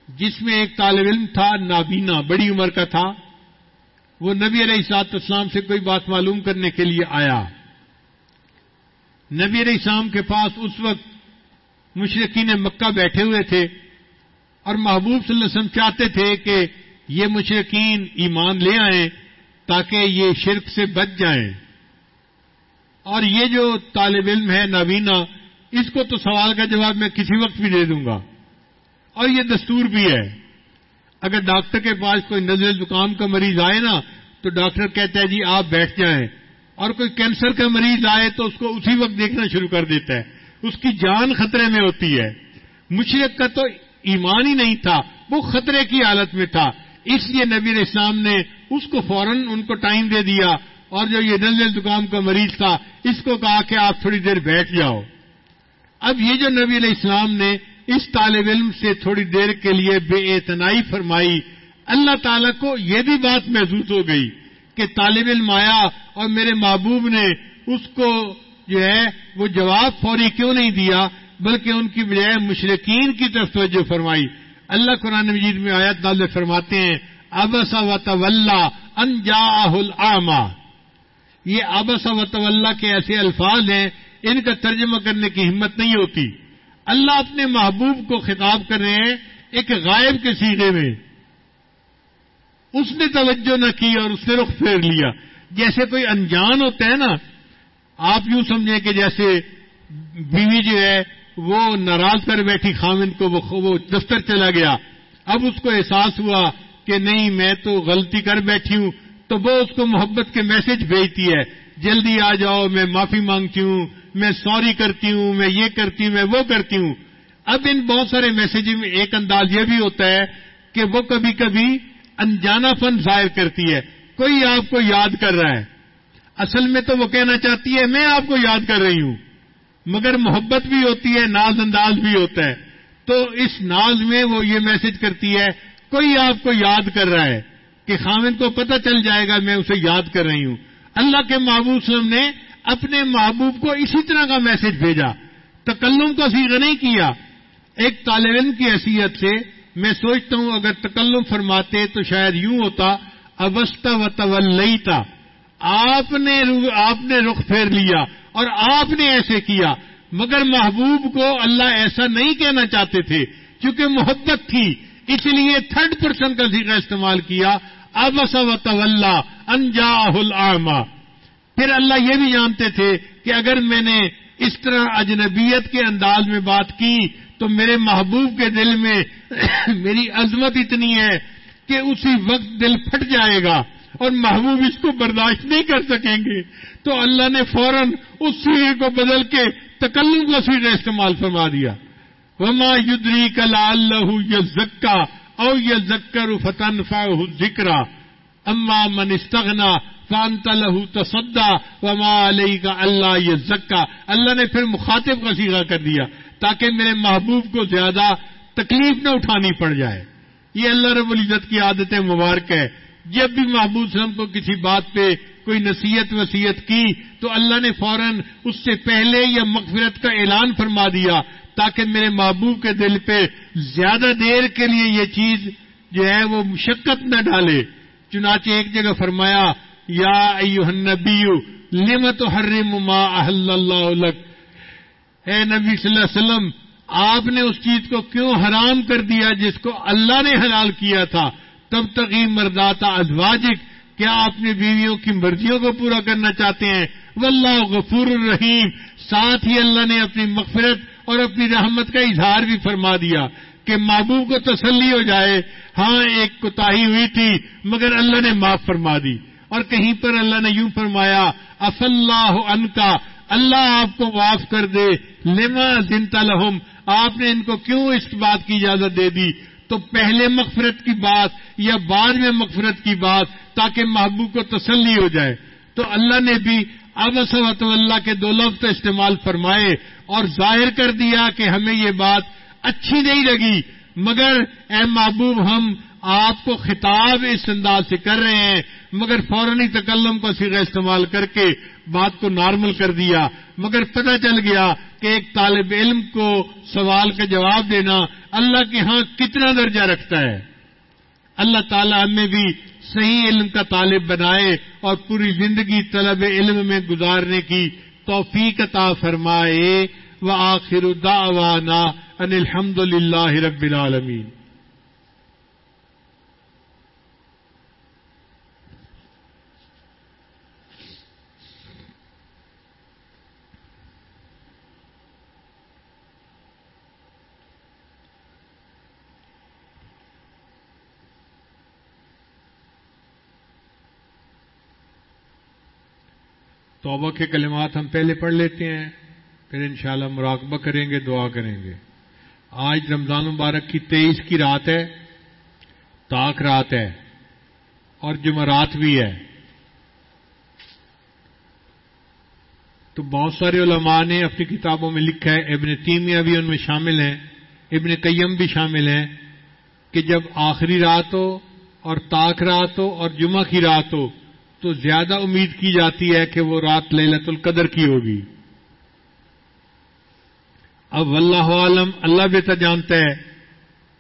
جس میں ایک طالب علم تھا، نابینا، بڑی عمر کا تھا۔ وہ نبی علیہ سات اسلام سے کوئی بات معلوم کرنے کے لیے آیا۔ نبی علیہ السلام کے پاس اس وقت مشرقین مکہ بیٹھے ہوئے تھے اور محبوب صلی اللہ علیہ وسلم چاہتے تھے کہ یہ مشرقین ایمان لے آئیں تاکہ یہ شرک سے بچ جائیں۔ اور یہ جو طالب علم ہے، نابینا اس کو تو سوال کا جواب میں کسی وقت بھی دے دوں گا۔ اور یہ دستور بھی ہے۔ اگر ڈاکٹر کے پاس کوئی نزل زکام کا مریض آئے نا، تو ڈاکٹر کہتا ہے جی آپ بیٹھ جائیں۔ اور کوئی کینسر کا مریض آئے تو اس کو اسی وقت دیکھنا شروع کر دیتا ہے۔ اس کی جان خطرے میں ہوتی ہے۔ مشرق کا تو ایمان ہی نہیں تھا، وہ خطرے کی حالت میں تھا۔ اس لیے نبی علیہ السلام نے اس کو فوراً ان کو ٹائم دے دیا۔ اور جو یہ نزل زکام کا مریض تھا، اس کو کہا کہ آپ تھوڑی دیر بیٹھ جاؤ۔ اب یہ جو نبی علیہ السلام نے اس طالب علم سے تھوڑی دیر کے لیے بے اعتنائی فرمائی، اللہ تعالیٰ کو یہ بھی بات محسوس ہو گئی کہ طالب علم آیا اور میرے محبوب نے اس کو جو ہے وہ جواب فوری کیوں نہیں دیا، بلکہ ان کی بجائے مشرقین کی طرف توجہ فرمائی۔ اللہ قرآن مجید میں آیت نازل فرماتے ہیں ابس و طلّہ انجا العما یہ ابس و طلّہ کے ایسے الفاظ ہیں ان کا ترجمہ کرنے کی ہمت نہیں ہوتی۔ اللہ اپنے محبوب کو خطاب کر رہے ہیں ایک غائب کے سیغے میں۔ اس نے توجہ نہ کی اور اس نے رخ پھیر لیا۔ جیسے کوئی انجان ہوتا ہے نا، آپ یوں سمجھیں کہ جیسے بیوی جو ہے، وہ ناراض کر بیٹھی خامن کو وہ دفتر چلا گیا۔ اب اس کو احساس ہوا کہ نہیں، میں تو غلطی کر بیٹھی ہوں۔ تو وہ اس کو محبت کے میسج بھیجتی ہے۔ جلدی آ جاؤ، میں معافی مانگتی ہوں۔ میں سوری کرتی ہوں، میں یہ کرتی ہوں، میں وہ کرتی ہوں۔ اب ان بہت سارے میسج میں ایک انداز یہ بھی ہوتا ہے کہ وہ کبھی کبھی انجانا فن ظاہر کرتی ہے۔ کوئی آپ کو یاد کر رہا ہے۔ اصل میں تو وہ کہنا چاہتی ہے، میں آپ کو یاد کر رہی ہوں۔ مگر محبت بھی ہوتی ہے ناز انداز بھی ہوتا ہے۔ تو اس ناز میں وہ یہ میسج کرتی ہے، کوئی آپ کو یاد کر رہا ہے کہ خامن کو پتہ چل جائے گا، میں اسے یاد کر رہی ہوں۔ اللہ کے محبوب وسلم نے اپنے محبوب کو اسی طرح کا میسج بھیجا۔ تکلم کا سیغ نہیں کیا۔ ایک طالب علم کی حیثیت سے میں سوچتا ہوں، اگر تکلم فرماتے تو شاید یوں ہوتا ابستا و طول تھا آپ نے آپ نے رخ پھیر لیا اور آپ نے ایسے کیا۔ مگر محبوب کو اللہ ایسا نہیں کہنا چاہتے تھے کیونکہ محبت تھی، اس لیے تھرڈ پرسن کا ذکر استعمال کیا۔ ابس و طول انجا العما پھر اللہ یہ بھی جانتے تھے کہ اگر میں نے اس طرح اجنبیت کے انداز میں بات کی تو میرے محبوب کے دل میں <coughs> میری عظمت اتنی ہے کہ اسی وقت دل پھٹ جائے گا اور محبوب اس کو برداشت نہیں کر سکیں گے۔ تو اللہ نے فوراً اس سیرے کو بدل کے تکلم کا سیرا استعمال فرما دیا۔ وما یدری کلا اللہ یزکا او یزکر فتن فا ذکر اما من استغنا فانت لہو تصدا وما علیہ کا اللہ یزکا اللہ نے پھر مخاطب کا سیگا کر دیا تاکہ میرے محبوب کو زیادہ تکلیف نہ اٹھانی پڑ جائے۔ یہ اللہ رب العزت کی عادت مبارک ہے جب بھی محبوب وسلم کو کسی بات پہ کوئی نصیحت وصیت کی تو اللہ نے فوراً اس سے پہلے یا مغفرت کا اعلان فرما دیا تاکہ میرے محبوب کے دل پہ زیادہ دیر کے لیے یہ چیز جو ہے وہ مشقت نہ ڈالے۔ چنانچہ ایک جگہ فرمایا یا ایوہ النبی، لم تحرم ما احل اللہ لک؟ اے نبی صلی اللہ علیہ وسلم، آپ نے اس چیز کو کیوں حرام کر دیا جس کو اللہ نے حلال کیا تھا؟ تب تک مرداتا ازواجک، کیا آپ اپنی بیویوں کی مرضیوں کو پورا کرنا چاہتے ہیں؟ واللہ غفور الرحیم، ساتھ ہی اللہ نے اپنی مغفرت اور اپنی رحمت کا اظہار بھی فرما دیا کہ محبوب کو تسلی ہو جائے۔ ہاں ایک کوتا ہوئی تھی، مگر اللہ نے معاف فرما دی۔ اور کہیں پر اللہ نے یوں فرمایا اف اللہ ان کا اللہ آپ کو معاف کر دے، لما زنتا لہم، آپ نے ان کو کیوں اس بات کی اجازت دے دی؟ تو پہلے مغفرت کی بات یا بعد میں مغفرت کی بات تاکہ محبوب کو تسلی ہو جائے۔ تو اللہ نے بھی اب صوت اللہ کے دو لفظ استعمال فرمائے اور ظاہر کر دیا کہ ہمیں یہ بات اچھی نہیں لگی، مگر اے محبوب ہم آپ کو خطاب اس انداز سے کر رہے ہیں، مگر فوراً تکلم کا سیرا استعمال کر کے بات کو نارمل کر دیا، مگر پتہ چل گیا کہ ایک طالب علم کو سوال کا جواب دینا اللہ کے ہاں کتنا درجہ رکھتا ہے۔ اللہ تعالیٰ ہمیں بھی صحیح علم کا طالب بنائے اور پوری زندگی طلب علم میں گزارنے کی توفیق عطا فرمائے۔ وآخر دعوانا ان الحمد للہ رب العالمین۔ توبہ کے کلمات ہم پہلے پڑھ لیتے ہیں، پھر انشاءاللہ مراقبہ کریں گے، دعا کریں گے۔ آج رمضان مبارک کی تیئیس کی رات ہے، تاک رات ہے، اور جمعرات بھی ہے۔ تو بہت سارے علماء نے اپنی کتابوں میں لکھا ہے، ابن تیمیہ بھی ان میں شامل ہیں، ابن قیم بھی شامل ہیں، کہ جب آخری رات ہو اور تاک رات ہو اور جمعہ کی رات ہو تو زیادہ امید کی جاتی ہے کہ وہ رات للت القدر کی ہوگی۔ اب اللہ عالم اللہ بہتر جانتا ہے،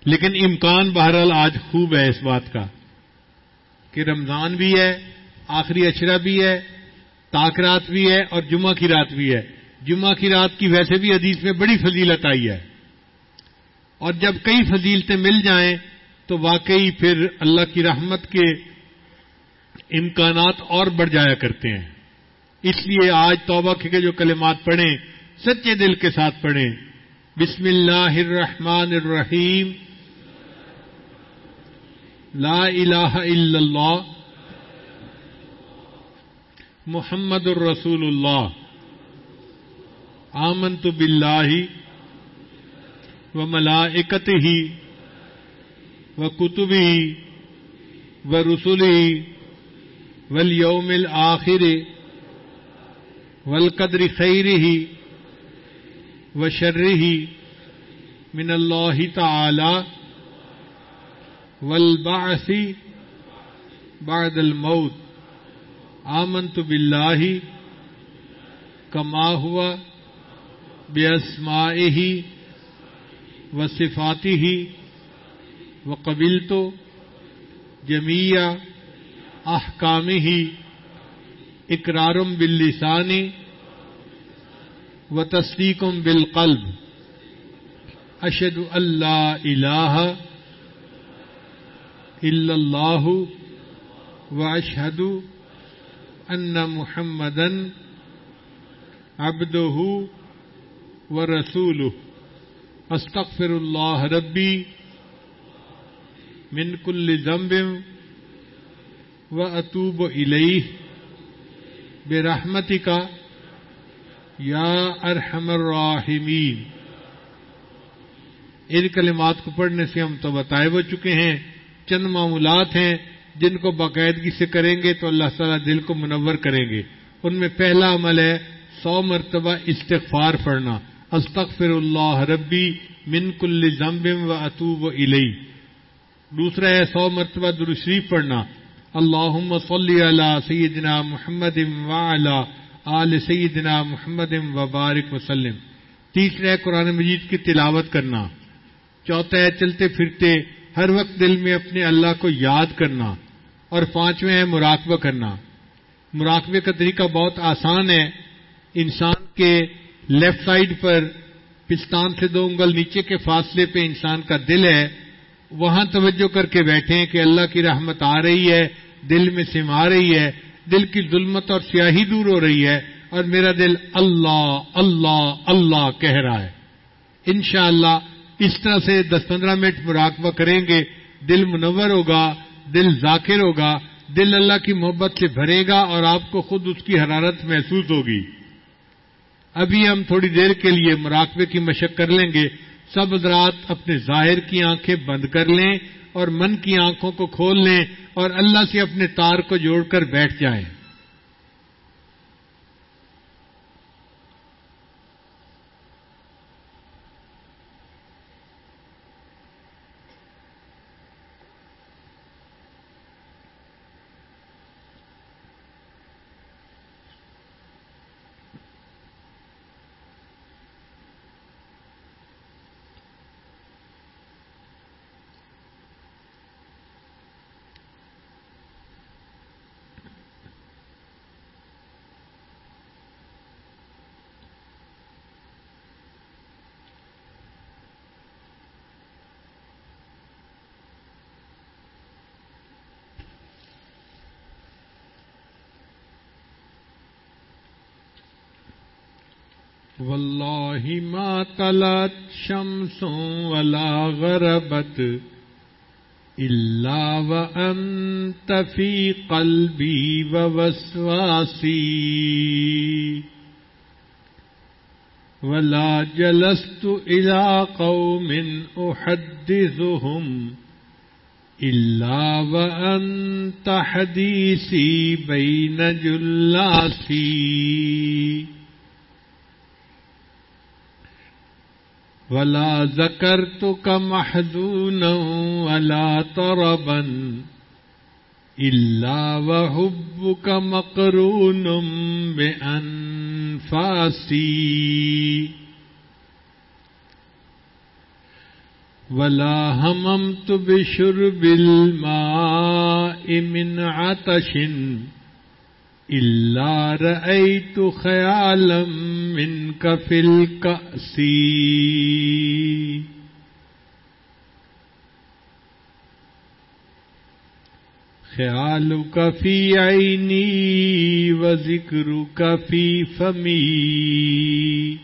لیکن امکان بہرحال آج خوب ہے اس بات کا کہ رمضان بھی ہے، آخری اشرا بھی ہے، تاک رات بھی ہے اور جمعہ کی رات بھی ہے۔ جمعہ کی رات کی ویسے بھی حدیث میں بڑی فضیلت آئی ہے۔ اور جب کئی فضیلتیں مل جائیں تو واقعی پھر اللہ کی رحمت کے امکانات اور بڑھ جایا کرتے ہیں۔ اس لیے آج توبہ کے جو کلمات پڑھیں، سچے دل کے ساتھ پڑھیں۔ بسم اللہ الرحمن الرحیم۔ لا الہ الا اللہ۔ محمد الرسول اللہ آمنت باللہ و ملائکت ہی و کتب ہی و رسول والیوم الآخر والقدر خیره وشره من الله تعالى والبعث بعد الموت. آمنت بالله كما هو بأسمائه وصفاته وقبلت جميع احکام ہی اقرارم باللسانی و تصدیقم بالقلب. اشد اللہ الہ الا اللہ و اشہد ان محمدن عبدہ و رسول استغفر اللہ ربی من کل ذنب و اطوب علیہ بے رحمتی کا یا ارحم الراحمین ان کلمات کو پڑھنے سے ہم تو بتائے ہو چکے ہیں۔ چند معمولات ہیں جن کو باقاعدگی سے کریں گے تو اللہ تعالیٰ دل کو منور کریں گے۔ ان میں پہلا عمل ہے سو مرتبہ استغفار پڑھنا۔ استغفر اللہ ربی من کل ضمبم و اطوب و دوسرا ہے سو مرتبہ درشریف پڑھنا۔ اللہ صلی علی سیدنا محمد وعلی آل سیدنا محمد وبارک وسلم۔ تیسرا ہے قرآن مجید کی تلاوت کرنا۔ چوتھا ہے چلتے پھرتے، ہر وقت دل میں اپنے اللہ کو یاد کرنا۔ اور پانچویں ہے مراقبہ کرنا۔ مراقبے کا طریقہ بہت آسان ہے۔ انسان کے لیفٹ سائڈ پر پستان سے دو انگل نیچے کے فاصلے پہ انسان کا دل ہے۔ وہاں توجہ کر کے بیٹھیں کہ اللہ کی رحمت آ رہی ہے، دل میں سما رہی ہے، دل کی ظلمت اور سیاہی دور ہو رہی ہے اور میرا دل اللہ اللہ اللہ کہہ رہا ہے۔ انشاءاللہ اس طرح سے دس پندرہ منٹ مراقبہ کریں گے، دل منور ہوگا، دل ذاکر ہوگا، دل اللہ کی محبت سے بھرے گا اور آپ کو خود اس کی حرارت محسوس ہوگی۔ ابھی ہم تھوڑی دیر کے لیے مراقبے کی مشق کر لیں گے۔ سب حضرات اپنے ظاہر کی آنکھیں بند کر لیں اور من کی آنکھوں کو کھول لیں اور اللہ سے اپنے تار کو جوڑ کر بیٹھ جائیں۔ والله ما طلعت شمس ولا غربت إلا وأنت في قلبي ووسواسي ولا جلست إلى قوم أحدثهم إلا وأنت حديثي بين جلاسي ولا ذكرتك محزونا ولا طربا إلا وحبك مقرون بأنفاسي. ولا هممت بشرب الماء من عطش إلا رأيت خيالا منك في الكأس خيالك في عيني وذكرك في فمي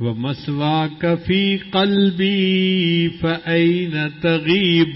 ومسواك في قلبي فأين تغيب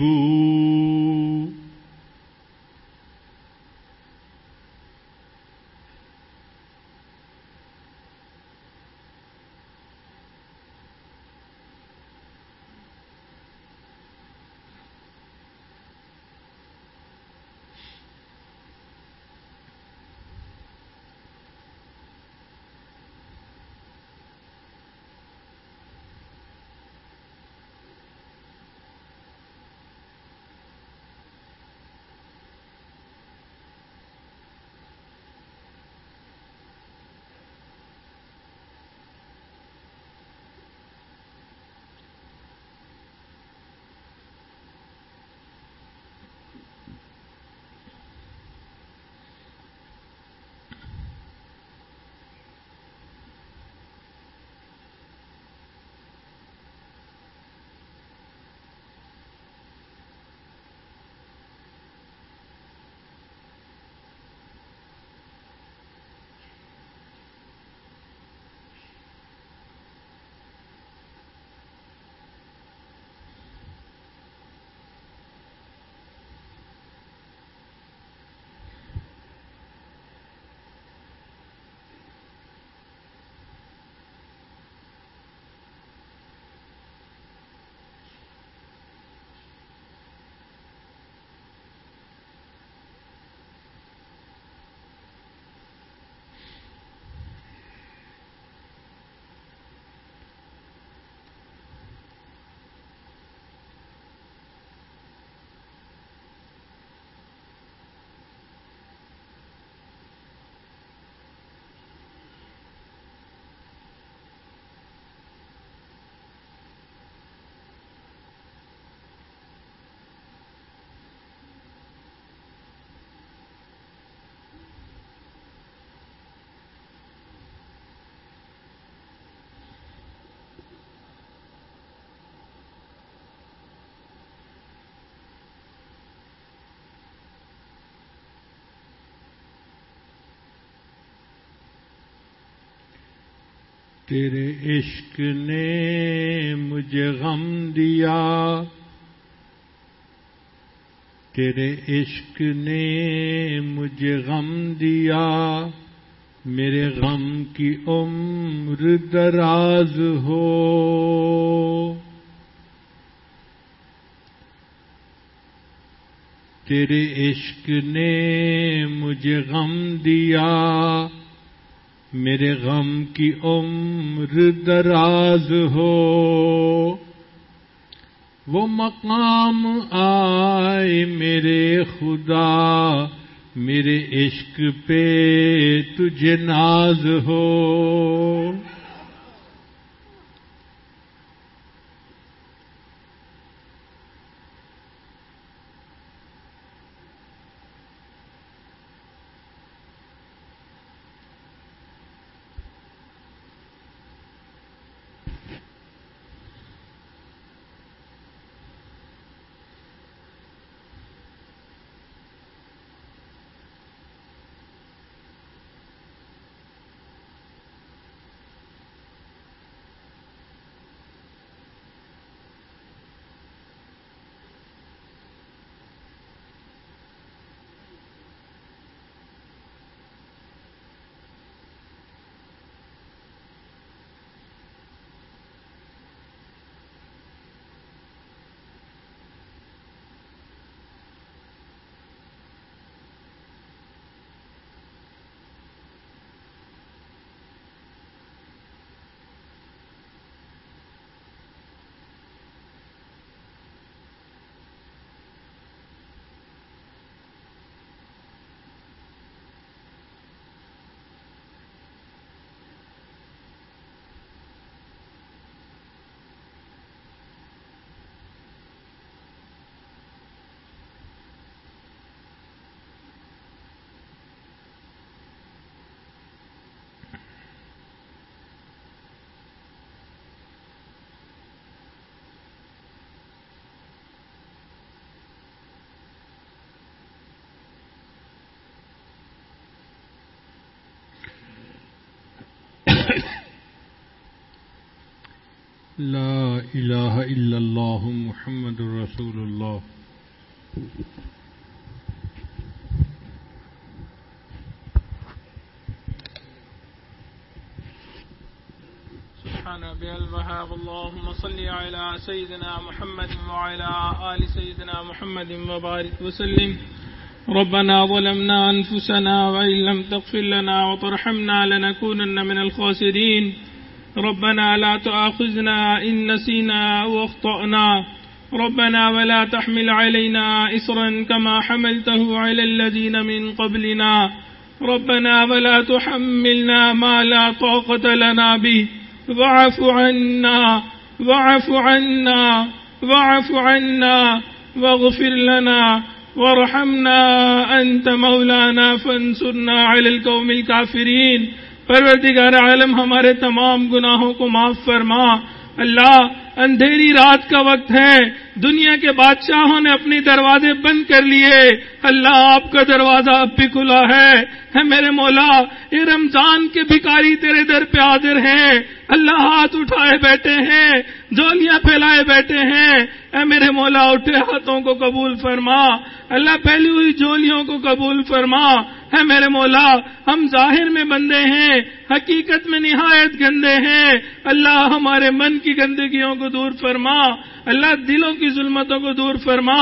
تیرے عشق نے مجھے غم دیا۔ تیرے عشق نے مجھے غم دیا۔ میرے غم کی عمر دراز ہو۔ تیرے عشق نے مجھے غم دیا۔ میرے غم کی عمر دراز ہو۔ وہ مقام آئے میرے خدا، میرے عشق پہ تجھے ناز ہو۔ لا إله إلا الله محمد رسول الله. سبحان ربي الوهاب اللهم صل على سيدنا محمد وعلى آل سيدنا محمد وبارك وسلم. ربنا ظلمنا أنفسنا وإن لم تغفر لنا وترحمنا لنكونن من الخاسرين. ربنا لا تؤاخذنا إن نسينا أو أخطأنا. ربنا ولا تحمل علينا إصرا كما حملته على الذين من قبلنا. ربنا ولا تحملنا ما لا طاقة لنا به. واعف عنا واعف عنا واعف عنا واغفر لنا وارحمنا أنت مولانا فانصرنا على القوم الكافرين. پروردگار عالم ہمارے تمام گناہوں کو معاف فرما اللہ اندھیری رات کا وقت ہے۔ دنیا کے بادشاہوں نے اپنی دروازے بند کر لیے۔ اللہ آپ کا دروازہ اب بھی کھلا ہے۔ ہے میرے مولا یہ رمضان کے بھکاری تیرے در پہ حاضر ہیں۔ اللہ ہاتھ اٹھائے بیٹھے ہیں جولیاں پھیلائے بیٹھے ہیں۔ اے میرے مولا، اٹھے ہاتھوں کو قبول فرما۔ اللہ پھیلی ہوئی جولیوں کو قبول فرما۔ ہے میرے مولا، ہم ظاہر میں بندے ہیں، حقیقت میں نہایت گندے ہیں۔ اللہ ہمارے من کی گندگیوں کو دور فرما اللہ دلوں کی ظلمتوں کو دور فرما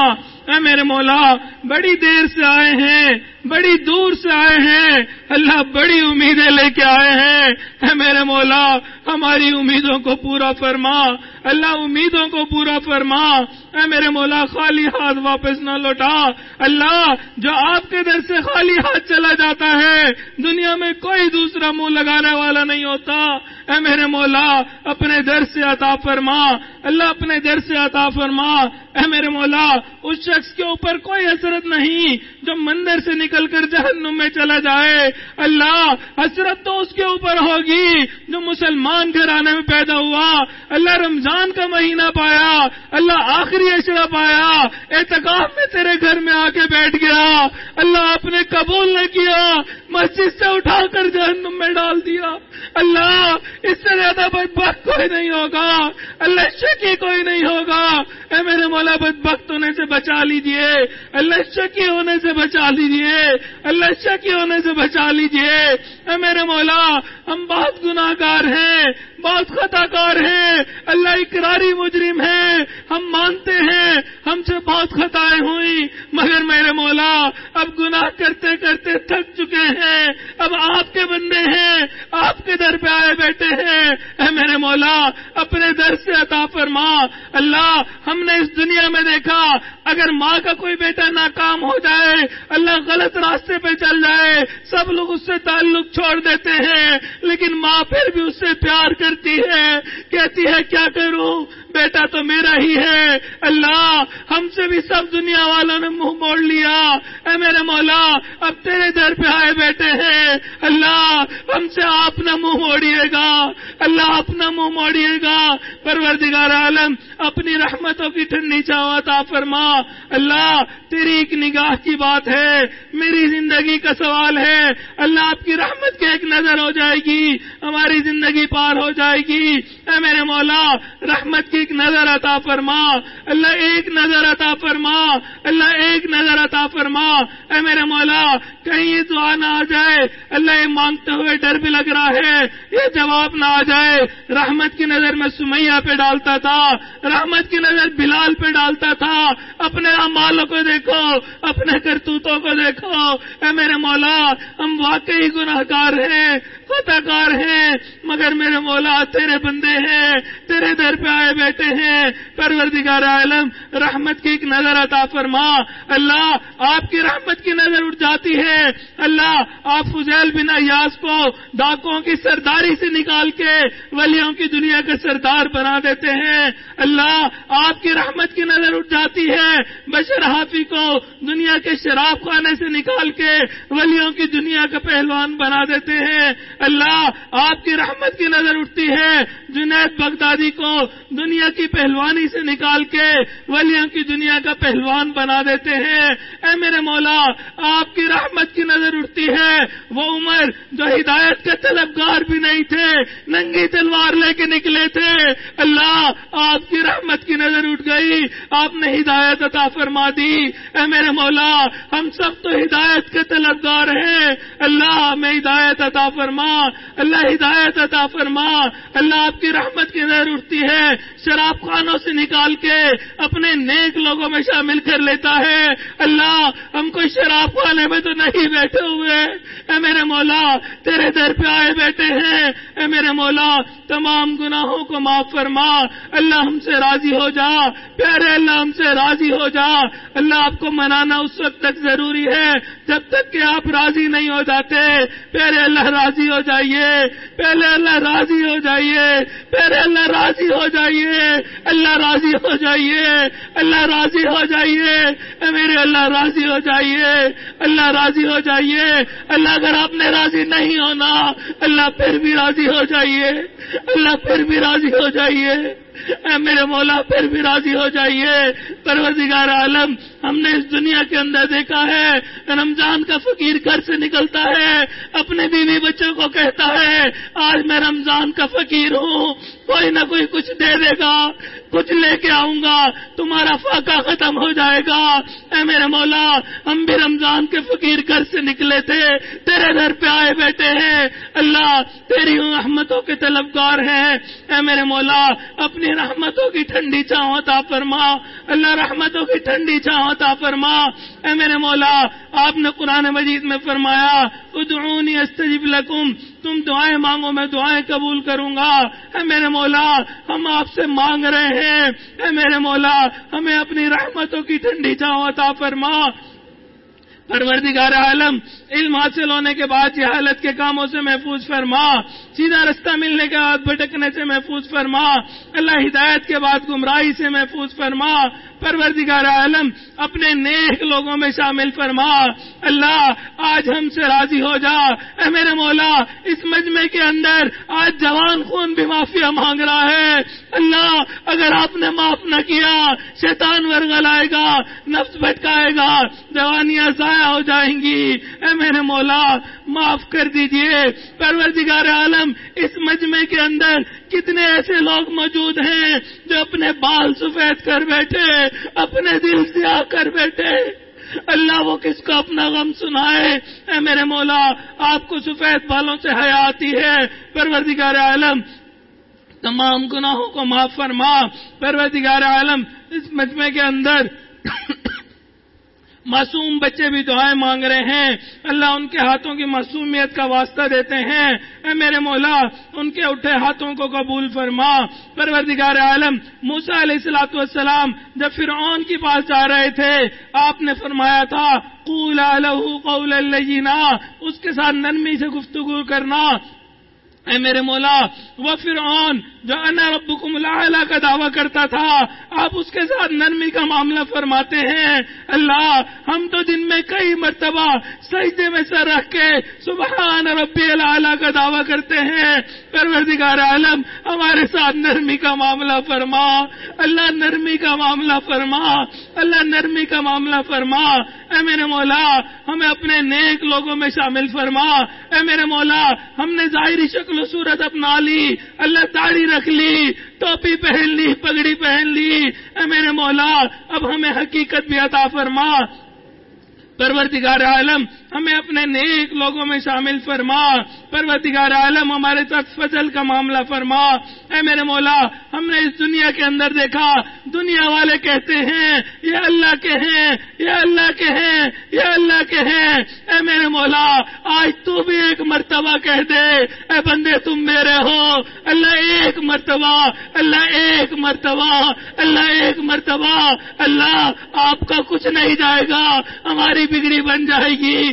اے میرے مولا، بڑی دیر سے آئے ہیں، بڑی دور سے آئے ہیں، اللہ بڑی امیدیں لے کے آئے ہیں۔ اے میرے مولا، ہماری امیدوں کو پورا فرما، اللہ امیدوں کو پورا فرما۔ اے میرے مولا، خالی ہاتھ واپس نہ لوٹا۔ اللہ، جو آپ کے در سے خالی ہاتھ چلا جاتا ہے، دنیا میں کوئی دوسرا منہ لگانے والا نہیں ہوتا۔ اے میرے مولا، اپنے در سے عطا فرما۔ اللہ اپنے در سے عطا فرما۔ اے میرے مولا، اس شخص کے اوپر کوئی حسرت نہیں۔ جو مندر سے نکل کر جہنم میں چلا جائے، اللہ حسرت تو اس کے اوپر ہوگی۔ جو مسلمان گھرانے میں پیدا ہوا، اللہ رمضان کا مہینہ پایا، اللہ آخری اشرا پایا۔ اعتکاف میں تیرے گھر میں آ کے بیٹھ گیا۔ اللہ آپ نے قبول نہ کیا، مسجد سے اٹھا کر جہنم میں ڈال دیا۔ اللہ اس سے زیادہ بدبخت کوئی نہیں ہوگا۔ اللہ شکی کوئی نہیں ہوگا۔ اے میرے مولا، بدبخت ہونے سے بچا لیجیے۔ اللہ شکی ہونے سے بچا لیجیے۔ اللہ شکی ہونے سے بچا لیجیے۔ اے میرے مولا، ہم بہت گناہ گار ہیں۔ بہت خطا کار ہیں، اللہ اقراری مجرم ہیں، ہم مانتے ہیں، ہم سے بہت خطائیں ہوئی مگر میرے مولا، اب گناہ کرتے کرتے تھک چکے ہیں، اب آپ کے بندے ہیں، آپ کے در پہ آئے بیٹھے ہیں۔ اے میرے مولا، اپنے در سے عطا فرما۔ اللہ، ہم نے اس دنیا میں دیکھا، اگر ماں کا کوئی بیٹا ناکام ہو جائے، اللہ غلط راستے پہ چل جائے، سب لوگ اس سے تعلق چھوڑ دیتے ہیں، لیکن ماں پھر بھی اس سے پیار کر ملتی ہے کہتی ہے کیا کروں؟ بیٹا تو میرا ہی ہے۔ اللہ، ہم سے بھی سب دنیا والوں نے منہ موڑ لیا۔ اے میرے مولا، اب تیرے در پہ آئے بیٹھے ہیں۔ اللہ، ہم سے آپ نہ منہ موڑیے گا۔ اللہ اپنا منہ موڑیے گا۔ پروردگار عالم، اپنی رحمتوں کی ٹھنڈی چاوتا فرما۔ اللہ، تیری ایک نگاہ کی بات ہے۔ میری زندگی کا سوال ہے۔ اللہ، آپ کی رحمت کی ایک نظر ہو جائے گی۔ ہماری زندگی پار ہو جائے گی۔ اے میرے مولا، رحمت کی ایک نظر عطا فرما، اللہ ایک نظر عطا فرما، اللہ ایک نظر عطا فرما۔ اے میرے مولا، کہیں یہ دعا نہ آ جائے، اللہ یہ مانگتے ہوئے ڈر بھی لگ رہا ہے، یہ جواب نہ آ جائے۔ رحمت کی نظر میں سمیہ پہ ڈالتا تھا، رحمت کی نظر بلال پہ ڈالتا تھا۔ اپنے امالوں کو دیکھو، اپنے کرتوتوں کو دیکھو۔ اے میرے مولا، ہم واقعی گناہ گار ہیں فتح کار ہیں، مگر میرے مولا، تیرے بندے ہیں، تیرے در پہ آئے بیٹھے ہیں، پروردگار عالم، رحمت کی ایک نظر عطا فرما۔ اللہ آپ کی رحمت کی نظر اٹھ جاتی ہے۔ اللہ آپ فضیل بن ایاس کو ڈاکوں کی سرداری سے نکال کے ولیوں کی دنیا کا سردار بنا دیتے ہیں۔ اللہ آپ کی رحمت کی نظر اٹھ جاتی ہے۔ بشر حافی کو دنیا کے شراب خانے سے نکال کے ولیوں کی دنیا کا پہلوان بنا دیتے ہیں۔ اللہ آپ کی رحمت کی نظر اٹھتی ہے۔ جنید بغدادی کو دنیا کی پہلوانی سے نکال کے ولیوں کی دنیا کا پہلوان بنا دیتے ہیں۔ اے میرے مولا، آپ کی رحمت کی نظر اٹھتی ہے۔ وہ عمر جو ہدایت کے طلبگار بھی نہیں تھے، ننگی تلوار لے کے نکلے تھے۔ اللہ رحمت کی نظر اٹھ گئی۔ آپ نے ہدایت عطا فرما دی۔ اے میرے مولا، ہم سب تو ہدایت کے طلبگار ہیں۔ اللہ ہمیں ہدایت عطا فرما۔ اللہ ہدایت عطا فرما۔ اللہ آپ کی رحمت کی نظر اٹھتی ہے۔ شراب خانوں سے نکال کے اپنے نیک لوگوں میں شامل کر لیتا ہے۔ اللہ، ہم کوئی شراب خانے میں تو نہیں بیٹھے ہوئے۔ اے میرے مولا، تیرے در پہ آئے بیٹھے ہیں۔ اے میرے مولا، تمام گناہوں کو معاف فرما۔ اللہ ہم سے راضی ہو جا پیارے اللہ ہم سے راضی ہو جا اللہ آپ کو منانا اس وقت تک ضروری ہے جب تک کہ آپ راضی نہیں ہو جاتے پیارے اللہ راضی ہو جائیے پہلے اللہ راضی ہو جائیے پہلے اللہ راضی ہو جائیے اللہ راضی ہو جائیے اللہ راضی ہو جائیے میرے اللہ راضی ہو جائیے اللہ راضی ہو جائیے اللہ اگر آپ نے راضی نہیں ہونا اللہ پھر بھی راضی ہو جائیے اللہ پھر بھی راضی ہو جائیے اے میرے مولا، پھر بھی راضی ہو جائیے۔ پروردگار عالم، ہم نے اس دنیا کے اندر دیکھا ہے، رمضان کا فقیر گھر سے نکلتا ہے، اپنے بیوی بچوں کو کہتا ہے، آج میں رمضان کا فقیر ہوں، کوئی نہ کوئی کچھ دے دے گا، کچھ لے کے آؤں گا، تمہارا فاقہ ختم ہو جائے گا۔ اے میرے مولا، ہم بھی رمضان کے فقیر گھر سے نکلے تھے، تیرے گھر پہ آئے بیٹھے ہیں۔ اللہ تیری رحمتوں کے طلبگار ہیں۔ اے میرے مولا، اپنی رحمتوں کی ٹھنڈی چھاؤں عطا فرما۔ اللہ رحمتوں کی ٹھنڈی چھاؤں عطا فرما۔ اے میرے مولا، آپ نے قرآن مجید میں فرمایا، ادعونی استجب لکم۔ تم دعائیں مانگو، میں دعائیں قبول کروں گا۔ اے میرے مولا، ہم آپ سے مانگ رہے ہیں۔ اے میرے مولا، ہمیں اپنی رحمتوں کی ٹھنڈی چھاؤں عطا فرما۔ پروردگار عالم، علم حاصل ہونے کے بعد یہ حالت کے کاموں سے محفوظ فرما، سیدھا رستہ ملنے کے بعد بھٹکنے سے محفوظ فرما، اللہ ہدایت کے بعد گمراہی سے محفوظ فرما پروردگار عالم، اپنے نیک لوگوں میں شامل فرما۔ اللہ، آج ہم سے راضی ہو جا۔ اے میرے مولا، اس مجمع کے اندر آج جوان خون بھی معافیا مانگ رہا ہے۔ اللہ، اگر آپ نے معاف نہ کیا، شیطان ورگل آئے گا، نفس بھٹکائے گا، جوانیاں ضائع ہو جائیں گی۔ اے میرے مولا، معاف کر دیجیے۔ پروردگار عالم، اس مجمع کے اندر کتنے ایسے لوگ موجود ہیں جو اپنے بال سفید کر بیٹھے، اپنے دل سے آ کر بیٹھے۔ اللہ وہ کس کو اپنا غم سنائے؟ اے میرے مولا، آپ کو سفید بالوں سے حیا آتی ہے۔ پروردگار عالم، تمام گناہوں کو معاف فرما۔ پروردگار عالم، اس مجمع کے اندر معصوم بچے بھی دعائیں مانگ رہے ہیں۔ اللہ ان کے ہاتھوں کی معصومیت کا واسطہ دیتے ہیں۔ اے میرے مولا، ان کے اٹھے ہاتھوں کو قبول فرما۔ پروردگار عالم موسا علیہ السلاۃ والسلام جب فرعون کے پاس جا رہے تھے، آپ نے فرمایا تھا قول له قول لینا، اس کے ساتھ نرمی سے گفتگو کرنا۔ اے میرے مولا، وہ فرعون جو انا ربکم العلا کا دعویٰ کرتا تھا، آپ اس کے ساتھ نرمی کا معاملہ فرماتے ہیں۔ اللہ، ہم تو دن میں کئی مرتبہ سجدے میں سر رکھ کے سبحان ربی العلا کا دعویٰ کرتے ہیں۔ پروردگار عالم، ہمارے ساتھ نرمی کا معاملہ فرما۔ اللہ نرمی کا معاملہ فرما۔ اللہ نرمی کا معاملہ فرما۔ اے میرے مولا، ہمیں اپنے نیک لوگوں میں شامل فرما۔ اے میرے مولا، ہم نے ظاہری شکل و صورت اپنا لی۔ اللہ داڑھی رکھ لی، ٹوپی پہن لی، پگڑی پہن لی۔ اے میرے مولا، اب ہمیں حقیقت بھی عطا فرما۔ پروردگار عالم ہمیں اپنے نیک لوگوں میں شامل فرما۔ پروردگار عالم، ہمارے ساتھ فضل کا معاملہ فرما۔ اے میرے مولا، ہم نے اس دنیا کے اندر دیکھا۔ دنیا والے کہتے ہیں، یہ اللہ کے ہیں، یہ اللہ کے ہیں، یہ اللہ کے ہیں۔ اے میرے مولا، آج تو بھی ایک مرتبہ کہہ دے۔ اے بندے، تم میرے ہو۔ اللہ ایک مرتبہ، اللہ ایک مرتبہ، اللہ ایک مرتبہ۔ اللہ، آپ کا کچھ نہیں جائے گا، ہماری بگڑی بن جائے گی۔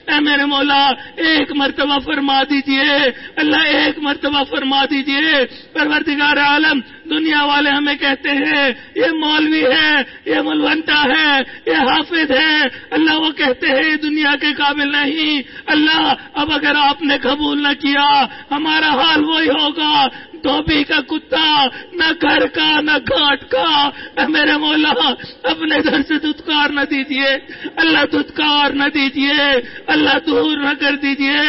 اے میرے مولا، ایک مرتبہ فرما دیجیے۔ اللہ ایک مرتبہ فرما دیجیے۔ پروردگار عالم، دنیا والے ہمیں کہتے ہیں، یہ مولوی ہے، یہ ملونٹا ہے، یہ حافظ ہے۔ اللہ وہ کہتے ہیں، یہ دنیا کے قابل نہیں۔ اللہ، اب اگر آپ نے قبول نہ کیا، ہمارا حال وہی ہوگا۔ دھوبی کا کتا، نہ گھر کا، نہ گھاٹ کا۔ اے میرے مولا، اپنے گھر سے دھتکار نہ دیجیے اللہ دھتکار نہ دیجیے اللہ دور نہ کر دیجیے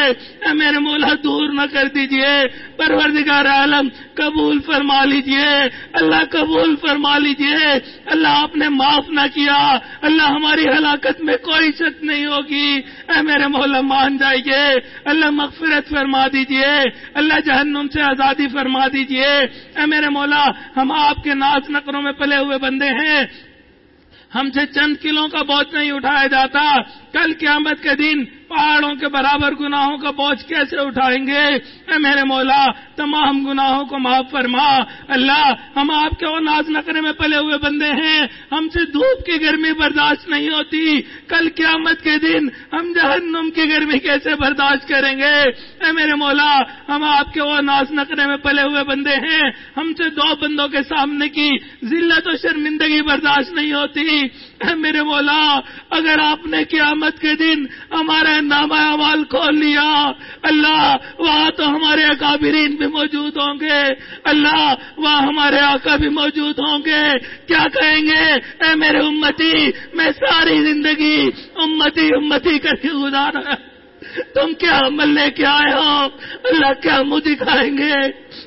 اے میرے مولا، دور نہ کر دیجیے پروردگار عالم، قبول فرما لیجیے اللہ قبول فرما لیجیے اللہ آپ نے معاف نہ کیا۔ اللہ ہماری ہلاکت میں کوئی شک نہیں ہوگی۔ اے میرے مولا، مان جائیے۔ اللہ مغفرت فرما دیجیے اللہ جہنم سے آزادی فرما دیجیے اے میرے مولا، ہم آپ کے ناز نقروں میں پلے ہوئے بندے ہیں۔ ہم سے چند کلوں کا بوجھ نہیں اٹھایا جاتا۔ کل قیامت کے دن پہاڑوں کے برابر گناہوں کا بوجھ کیسے اٹھائیں گے؟ اے میرے مولا، تمام گناہوں کو معاف فرما۔ اللہ، ہم آپ کے وہ ناز نقرے میں پلے ہوئے بندے ہیں۔ ہم سے دھوپ کی گرمی برداشت نہیں ہوتی۔ کل قیامت کے دن ہم جہنم کی گرمی کیسے برداشت کریں گے؟ اے میرے مولا، ہم آپ کے وہ ناز نقرے میں پلے ہوئے بندے ہیں۔ ہم سے دو بندوں کے سامنے کی ذلت و شرمندگی برداشت نہیں ہوتی۔ اے میرے مولا، اگر آپ نے قیامت کے دن ہمارا نامہ اعمال کھول لیا۔ اللہ، وہاں تو ہمارے اکابرین بھی موجود ہوں گے۔ اللہ، وہاں ہمارے آقا بھی موجود ہوں گے۔ کیا کہیں گے؟ اے میرے امتی، میں ساری زندگی امتی امتی کر کے گزارا تم کیا عمل لے کے آئے ہو؟ اللہ کیا منہ دکھائیں گے؟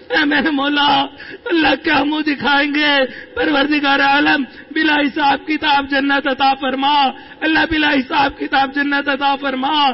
اے میرے مولا، اللہ کیا منہ دکھائیں گے؟ پروردگار عالم بلا حساب کتاب جنت عطا فرما۔ اللہ بلا حساب کتاب جنت عطا فرما۔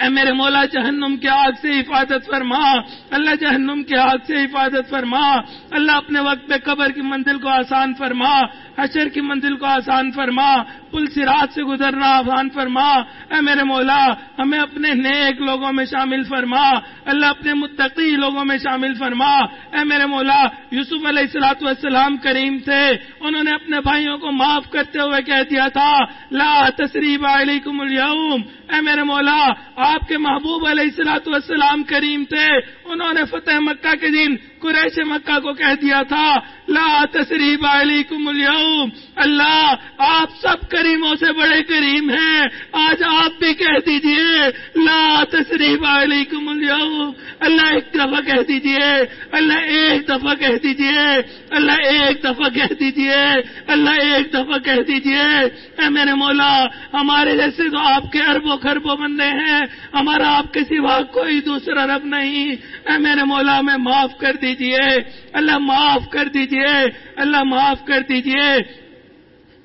اے میرے مولا جہنم کے آگ سے حفاظت فرما۔ اللہ جہنم کے آگ سے حفاظت فرما۔ اللہ اپنے وقت پہ قبر کی منزل کو آسان فرما۔ حشر کی منزل کو آسان فرما۔ پل سرات سے گزرنا آسان فرما۔ اے میرے مولا، ہمیں اپنے نیک لوگوں میں شامل فرما۔ اللہ اپنے متقی لوگوں میں شامل فرما۔ اے میرے مولا، یوسف علیہ السلاۃ والسلام کریم تھے۔ انہوں نے اپنے بھائیوں کو معاف کرتے ہوئے کہہ دیا تھا، لا تصریب علیکم اليوم۔ اے میرے مولا آپ کے محبوب علیہ السلاۃ والسلام کریم تھے انہوں نے فتح مکہ کے دن قریش مکہ کو کہہ دیا تھا، لا تصریب علیکم اليوم۔ اللہ، آپ سب کریموں سے بڑے کریم ہیں۔ آج آپ بھی کہہ دیجیے، لا تصریب علیکم اليوم۔ اللہ ایک دفعہ کہہ دیجیے، اللہ ایک دفعہ کہہ دیجیے، اللہ ایک دفعہ کہہ دیجیے، اللہ ایک دفعہ کہہ دیجیے۔ اے میرے مولا، ہمارے جیسے تو آپ کے اربوں خربوں بندے ہیں، ہمارا آپ کے سوا کوئی دوسرا رب نہیں۔ اے میرے مولا، میں معاف کر دیجیے۔ اللہ معاف کر دیجیے۔ اللہ معاف کر دیجیے۔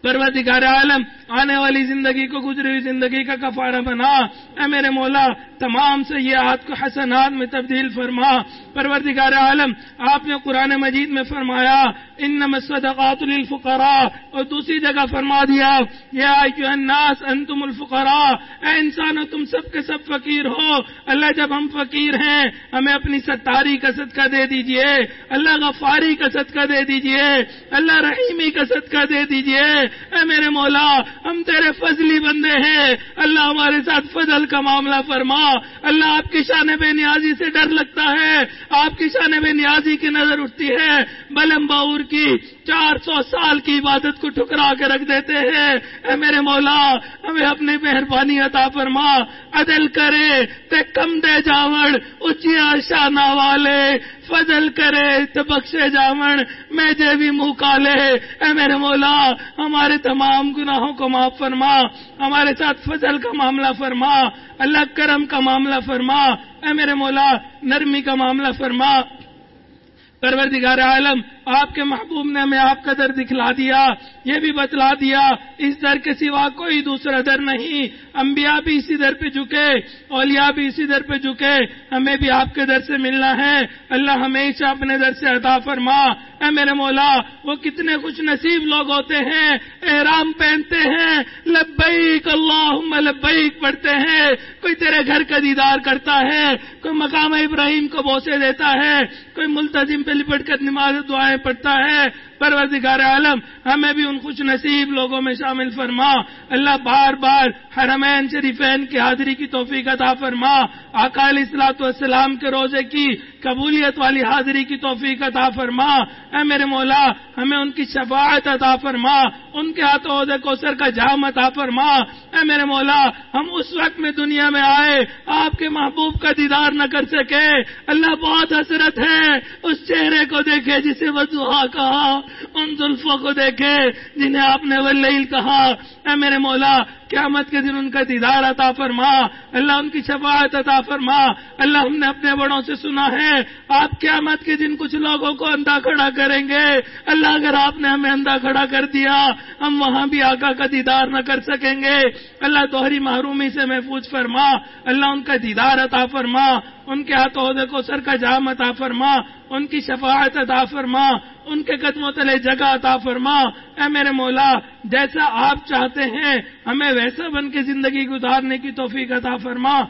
پروردگار عالم آنے والی زندگی کو گزری ہوئی زندگی کا کفارہ بنا۔ اے میرے مولا، تمام سیاحت کو حسنات میں تبدیل فرما۔ پروردگار عالم، آپ نے قرآن مجید میں فرمایا ان الصدقات للفقراء۔ اور دوسری جگہ فرما دیا، یا الناس، انتم الفقراء۔ اے انسان تم سب کے سب فقیر ہو۔ اللہ، جب ہم فقیر ہیں، ہمیں اپنی ستاری کا صدقہ دے دیجیے۔ اللہ، غفاری کا صدقہ دے دیجیے۔ اللہ، رحیمی کا صدقہ دے دیجیے۔ اے میرے مولا ہم تیرے فضلی بندے ہیں۔ اللہ ہمارے ساتھ فضل کا معاملہ فرما۔ اللہ آپ کی شان بے نیازی سے ڈر لگتا ہے۔ آپ کی شان بے نیازی کی نظر اٹھتی ہے۔ بلم باور کی چار سو سال کی عبادت کو ٹھکرا کے رکھ دیتے ہیں۔ اے میرے مولا، ہمیں اپنی مہربانی عطا فرما۔ عدل کرے تے کم دے جاوڑ اچیا شانہ والے۔ فضل کرے تو بخشے جاون۔ میں جے بھی منہ کالے۔ اے میرے مولا، ہمارے تمام گناہوں کو معاف فرما، ہمارے ساتھ فضل کا معاملہ فرما، اللہ کرم کا معاملہ فرما، اے میرے مولا، نرمی کا معاملہ فرما پروردگار عالم، آپ کے محبوب نے ہمیں آپ کا در دکھلا دیا، یہ بھی بتلا دیا، اس در کے سوا کوئی دوسرا در نہیں۔ انبیاء بھی اسی در پہ جھکے، اولیاء بھی اسی در پہ جھکے، ہمیں بھی آپ کے در سے ملنا ہے۔ اللہ ہمیشہ اپنے در سے عطا فرما۔ اے میرے مولا، وہ کتنے خوش نصیب لوگ ہوتے ہیں، احرام پہنتے ہیں، لبیک اللہم، لبیک پڑھتے ہیں۔ کوئی تیرے گھر کا دیدار کرتا ہے، کوئی مقام ابراہیم کو بوسے دیتا ہے، کوئی ملتظم پہ لپٹ کر نماز دعائیں پڑھتا ہے پروردگار عالم، ہمیں بھی ان خوش نصیب لوگوں میں شامل فرما۔ اللہ بار بار حرمین شریفین کی حاضری کی توفیق عطا فرما۔ اکال اصلاۃ والسلام کے روزے کی قبولیت والی حاضری کی توفیق عطا فرما۔ اے میرے مولا، ہمیں ان کی شفاعت عطا فرما۔ ان کے ہاتھوں عہدے کو سر کا جام عطا فرما۔ اے میرے مولا، ہم اس وقت میں دنیا میں آئے، آپ کے محبوب کا دیدار نہ کر سکے۔ اللہ بہت حسرت ہے، اس چہرے کو دیکھے جسے وضوحا کہا۔ ان زلفوں کو دیکھے جنہیں آپ نے وہ کہا اے میرے مولا قیامت کے دن ان کا دیدار عطا فرما۔ اللہ ان کی شفاعت عطا فرما۔ اللہ ہم نے اپنے بڑوں سے سنا ہے، آپ قیامت کے دن کچھ لوگوں کو اندھا کھڑا کریں گے۔ اللہ اگر آپ نے ہمیں اندھا کھڑا کر دیا، ہم وہاں بھی آقا کا دیدار نہ کر سکیں گے۔ اللہ توہری محرومی سے محفوظ فرما۔ اللہ ان کا دیدار عطا فرما۔ ان کے ہاتھ عہدے کو سر کا جام عطا فرما۔ ان کی شفاعت عطا فرما۔ ان کے قدموں تلے جگہ عطا فرما۔ اے میرے مولا، جیسا آپ چاہتے ہیں، ہمیں ایسا بن کے زندگی گزارنے کی توفیق عطا فرما۔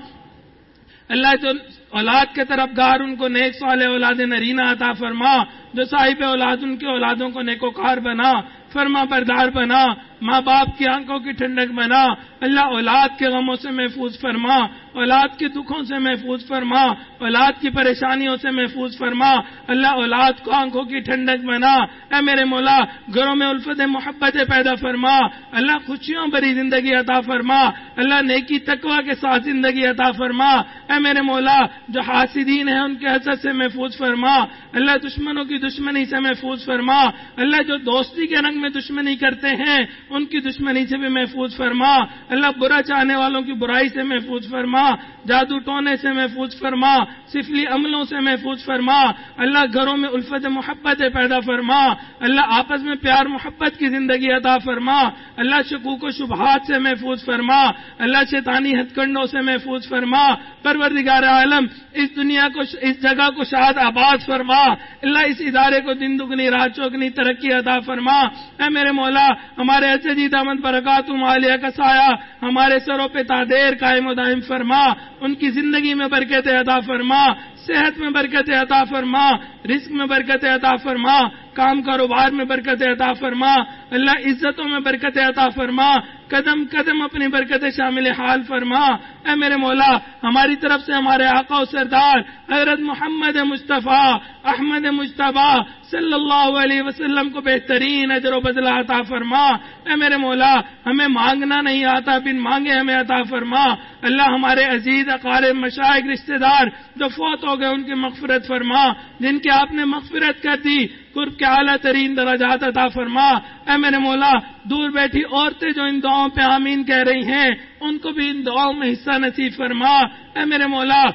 اللہ جو اولاد کے طرف گار ان کو نیک سوال اولاد نرینا عطا فرما۔ جو صاحب اولاد، ان کی اولادوں کو نیکوکار بنا، فرما بردار بنا، ماں باپ کی آنکھوں کی ٹھنڈک بنا، اللہ اولاد کے غموں سے محفوظ فرما، اولاد کے دکھوں سے محفوظ فرما، اولاد کی پریشانیوں سے محفوظ فرما، اللہ اولاد کو آنکھوں کی ٹھنڈک بنا، اے میرے مولا، گھروں میں الفت محبت پیدا فرما، اللہ خوشیوں بری زندگی عطا فرما، اللہ نیکی تقوا کے ساتھ زندگی عطا فرما، اے میرے مولا، جو حاسدین ہیں ان کے حسد سے محفوظ فرما، اللہ دشمنوں کی دشمنی سے محفوظ فرما۔ اللہ جو دوستی کے رنگ میں دشمنی کرتے ہیں، ان کی دشمنی سے بھی محفوظ فرما۔ اللہ برا چاہنے والوں کی برائی سے محفوظ فرما۔ جادو ٹونے سے محفوظ فرما۔ سفلی عملوں سے محفوظ فرما۔ اللہ گھروں میں الفت محبت پیدا فرما۔ اللہ آپس میں پیار محبت کی زندگی عطا فرما۔ اللہ شکوک و شبہات سے محفوظ فرما۔ اللہ شیطانی ہتھ کنڈوں سے محفوظ فرما۔ پروردگار عالم، اس دنیا کو، اس جگہ کو شاد آباد فرما۔ اللہ اس ادارے کو دن دگنی، رات چوکنی ترقی عطا فرما۔ اے میرے مولا، ہمارے ایسے جی دامد برکات مالیہ کا سایہ، ہمارے سروں پہ تادیر قائم و دائم فرما۔ ان کی زندگی میں برکت عطا فرما۔ صحت میں برکت عطا فرما، رزق میں برکت عطا فرما، کام کاروبار میں برکت عطا فرما، اللہ عزتوں میں برکت عطا فرما، قدم قدم اپنی برکت شامل حال فرما۔ اے میرے مولا، ہماری طرف سے ہمارے آقا و سردار حضرت محمد مصطفیٰ احمد مشتبہ صلی اللہ علیہ وسلم کو بہترین اجر و بدلا عطا فرما۔ اے میرے مولا، ہمیں مانگنا نہیں آتا، بن مانگے ہمیں عطا فرما۔ اللہ ہمارے عزیز اقارب مشائق رشتہ دار جو فوت ہو گئے، ان کی مغفرت فرما۔ جن کی آپ نے مغفرت کر دی، قرب کے اعلیٰ ترین درجات عطا فرما۔ اے میرے مولا، دور بیٹھی عورتیں جو ان دعاؤں پہ آمین کہہ رہی ہیں، ان کو بھی ان دعاؤں میں حصہ نصیب فرما۔ اے میرے مولا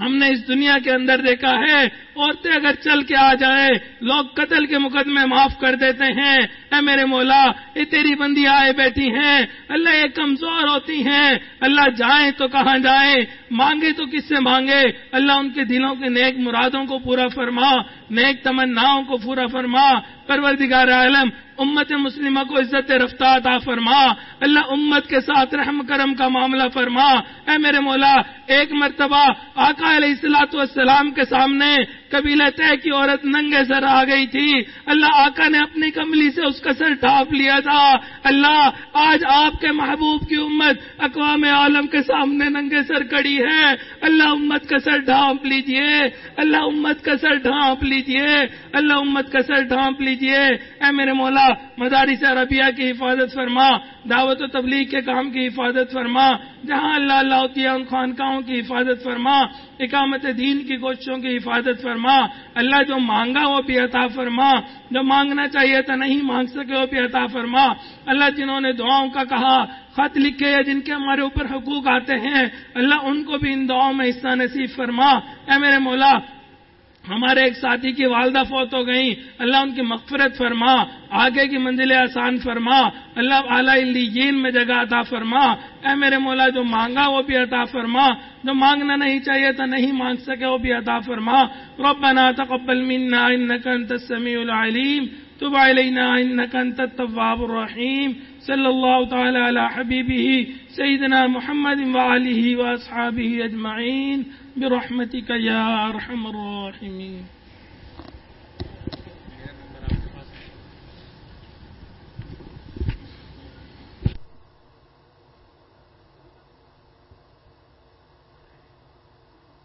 ہم نے اس دنیا کے اندر دیکھا ہے، عورتیں اگر چل کے آ جائیں، لوگ قتل کے مقدمے معاف کر دیتے ہیں۔ اے میرے مولا یہ تیری بندی آئے بیٹھی ہیں۔ اللہ یہ کمزور ہوتی ہیں۔ اللہ جائیں تو کہاں جائیں؟ مانگے تو کس سے مانگے؟ اللہ ان کے دلوں کے نیک مرادوں کو پورا فرما، نیک تمناؤں کو پورا فرما۔ پروردگار عالم امت مسلمہ کو عزت رفتہ عطا فرما، اللہ امت کے ساتھ رحم کرم کا معاملہ فرما۔ اے میرے مولا، ایک مرتبہ آقا علیہ السلاۃ والسلام کے سامنے قبیلہ طے کی عورت ننگے سر آ گئی تھی۔ اللہ آقا نے اپنی کملی سے اس کا سر ڈھانپ لیا تھا۔ اللہ، آج آپ کے محبوب کی امت اقوام عالم کے سامنے ننگے سر کڑی ہے۔ اللہ امت کا سر ڈھانپ لیجیے۔ اللہ امت کا سر ڈھانپ لیجیے۔ اللہ امت کا سر ڈھانپ لیجیے۔ اے میرے مولا مدارس عربیہ کی حفاظت فرما۔ دعوت و تبلیغ کے کام کی حفاظت فرما۔ جہاں اللہ اللہ ہوتی ہے ان خانقاہوں کی حفاظت فرما۔ اقامت دین کی کوششوں کی حفاظت فرما۔ اللہ جو مانگا وہ بھی عطا فرما۔ جو مانگنا چاہیے تھا نہیں مانگ سکے وہ بھی عطا فرما۔ اللہ جنہوں نے دعاؤں کا کہا، خط لکھے یا جن کے ہمارے اوپر حقوق آتے ہیں، اللہ ان کو بھی ان دعاؤں میں حصہ نصیب فرما۔ اے میرے مولا ہمارے ایک ساتھی کی والدہ فوت ہو گئی اللہ ان کی مغفرت فرما، آگے کی منزل آسان فرما۔ اللہ اعلیٰ میں جگہ عطا فرما۔ اے میرے مولا، جو مانگا وہ بھی عطا فرما۔ جو مانگنا نہیں چاہیے تھا نہیں مانگ سکے وہ بھی عطا فرما۔ ربنا تقبل منا انك انت السميع العليم تب علينا إنك أنت التواب الرحيم. صلى الله تعالى على حبيبه سيدنا محمد وآله وأصحابه أجمعين. برحمتك يا أرحم الراحمين.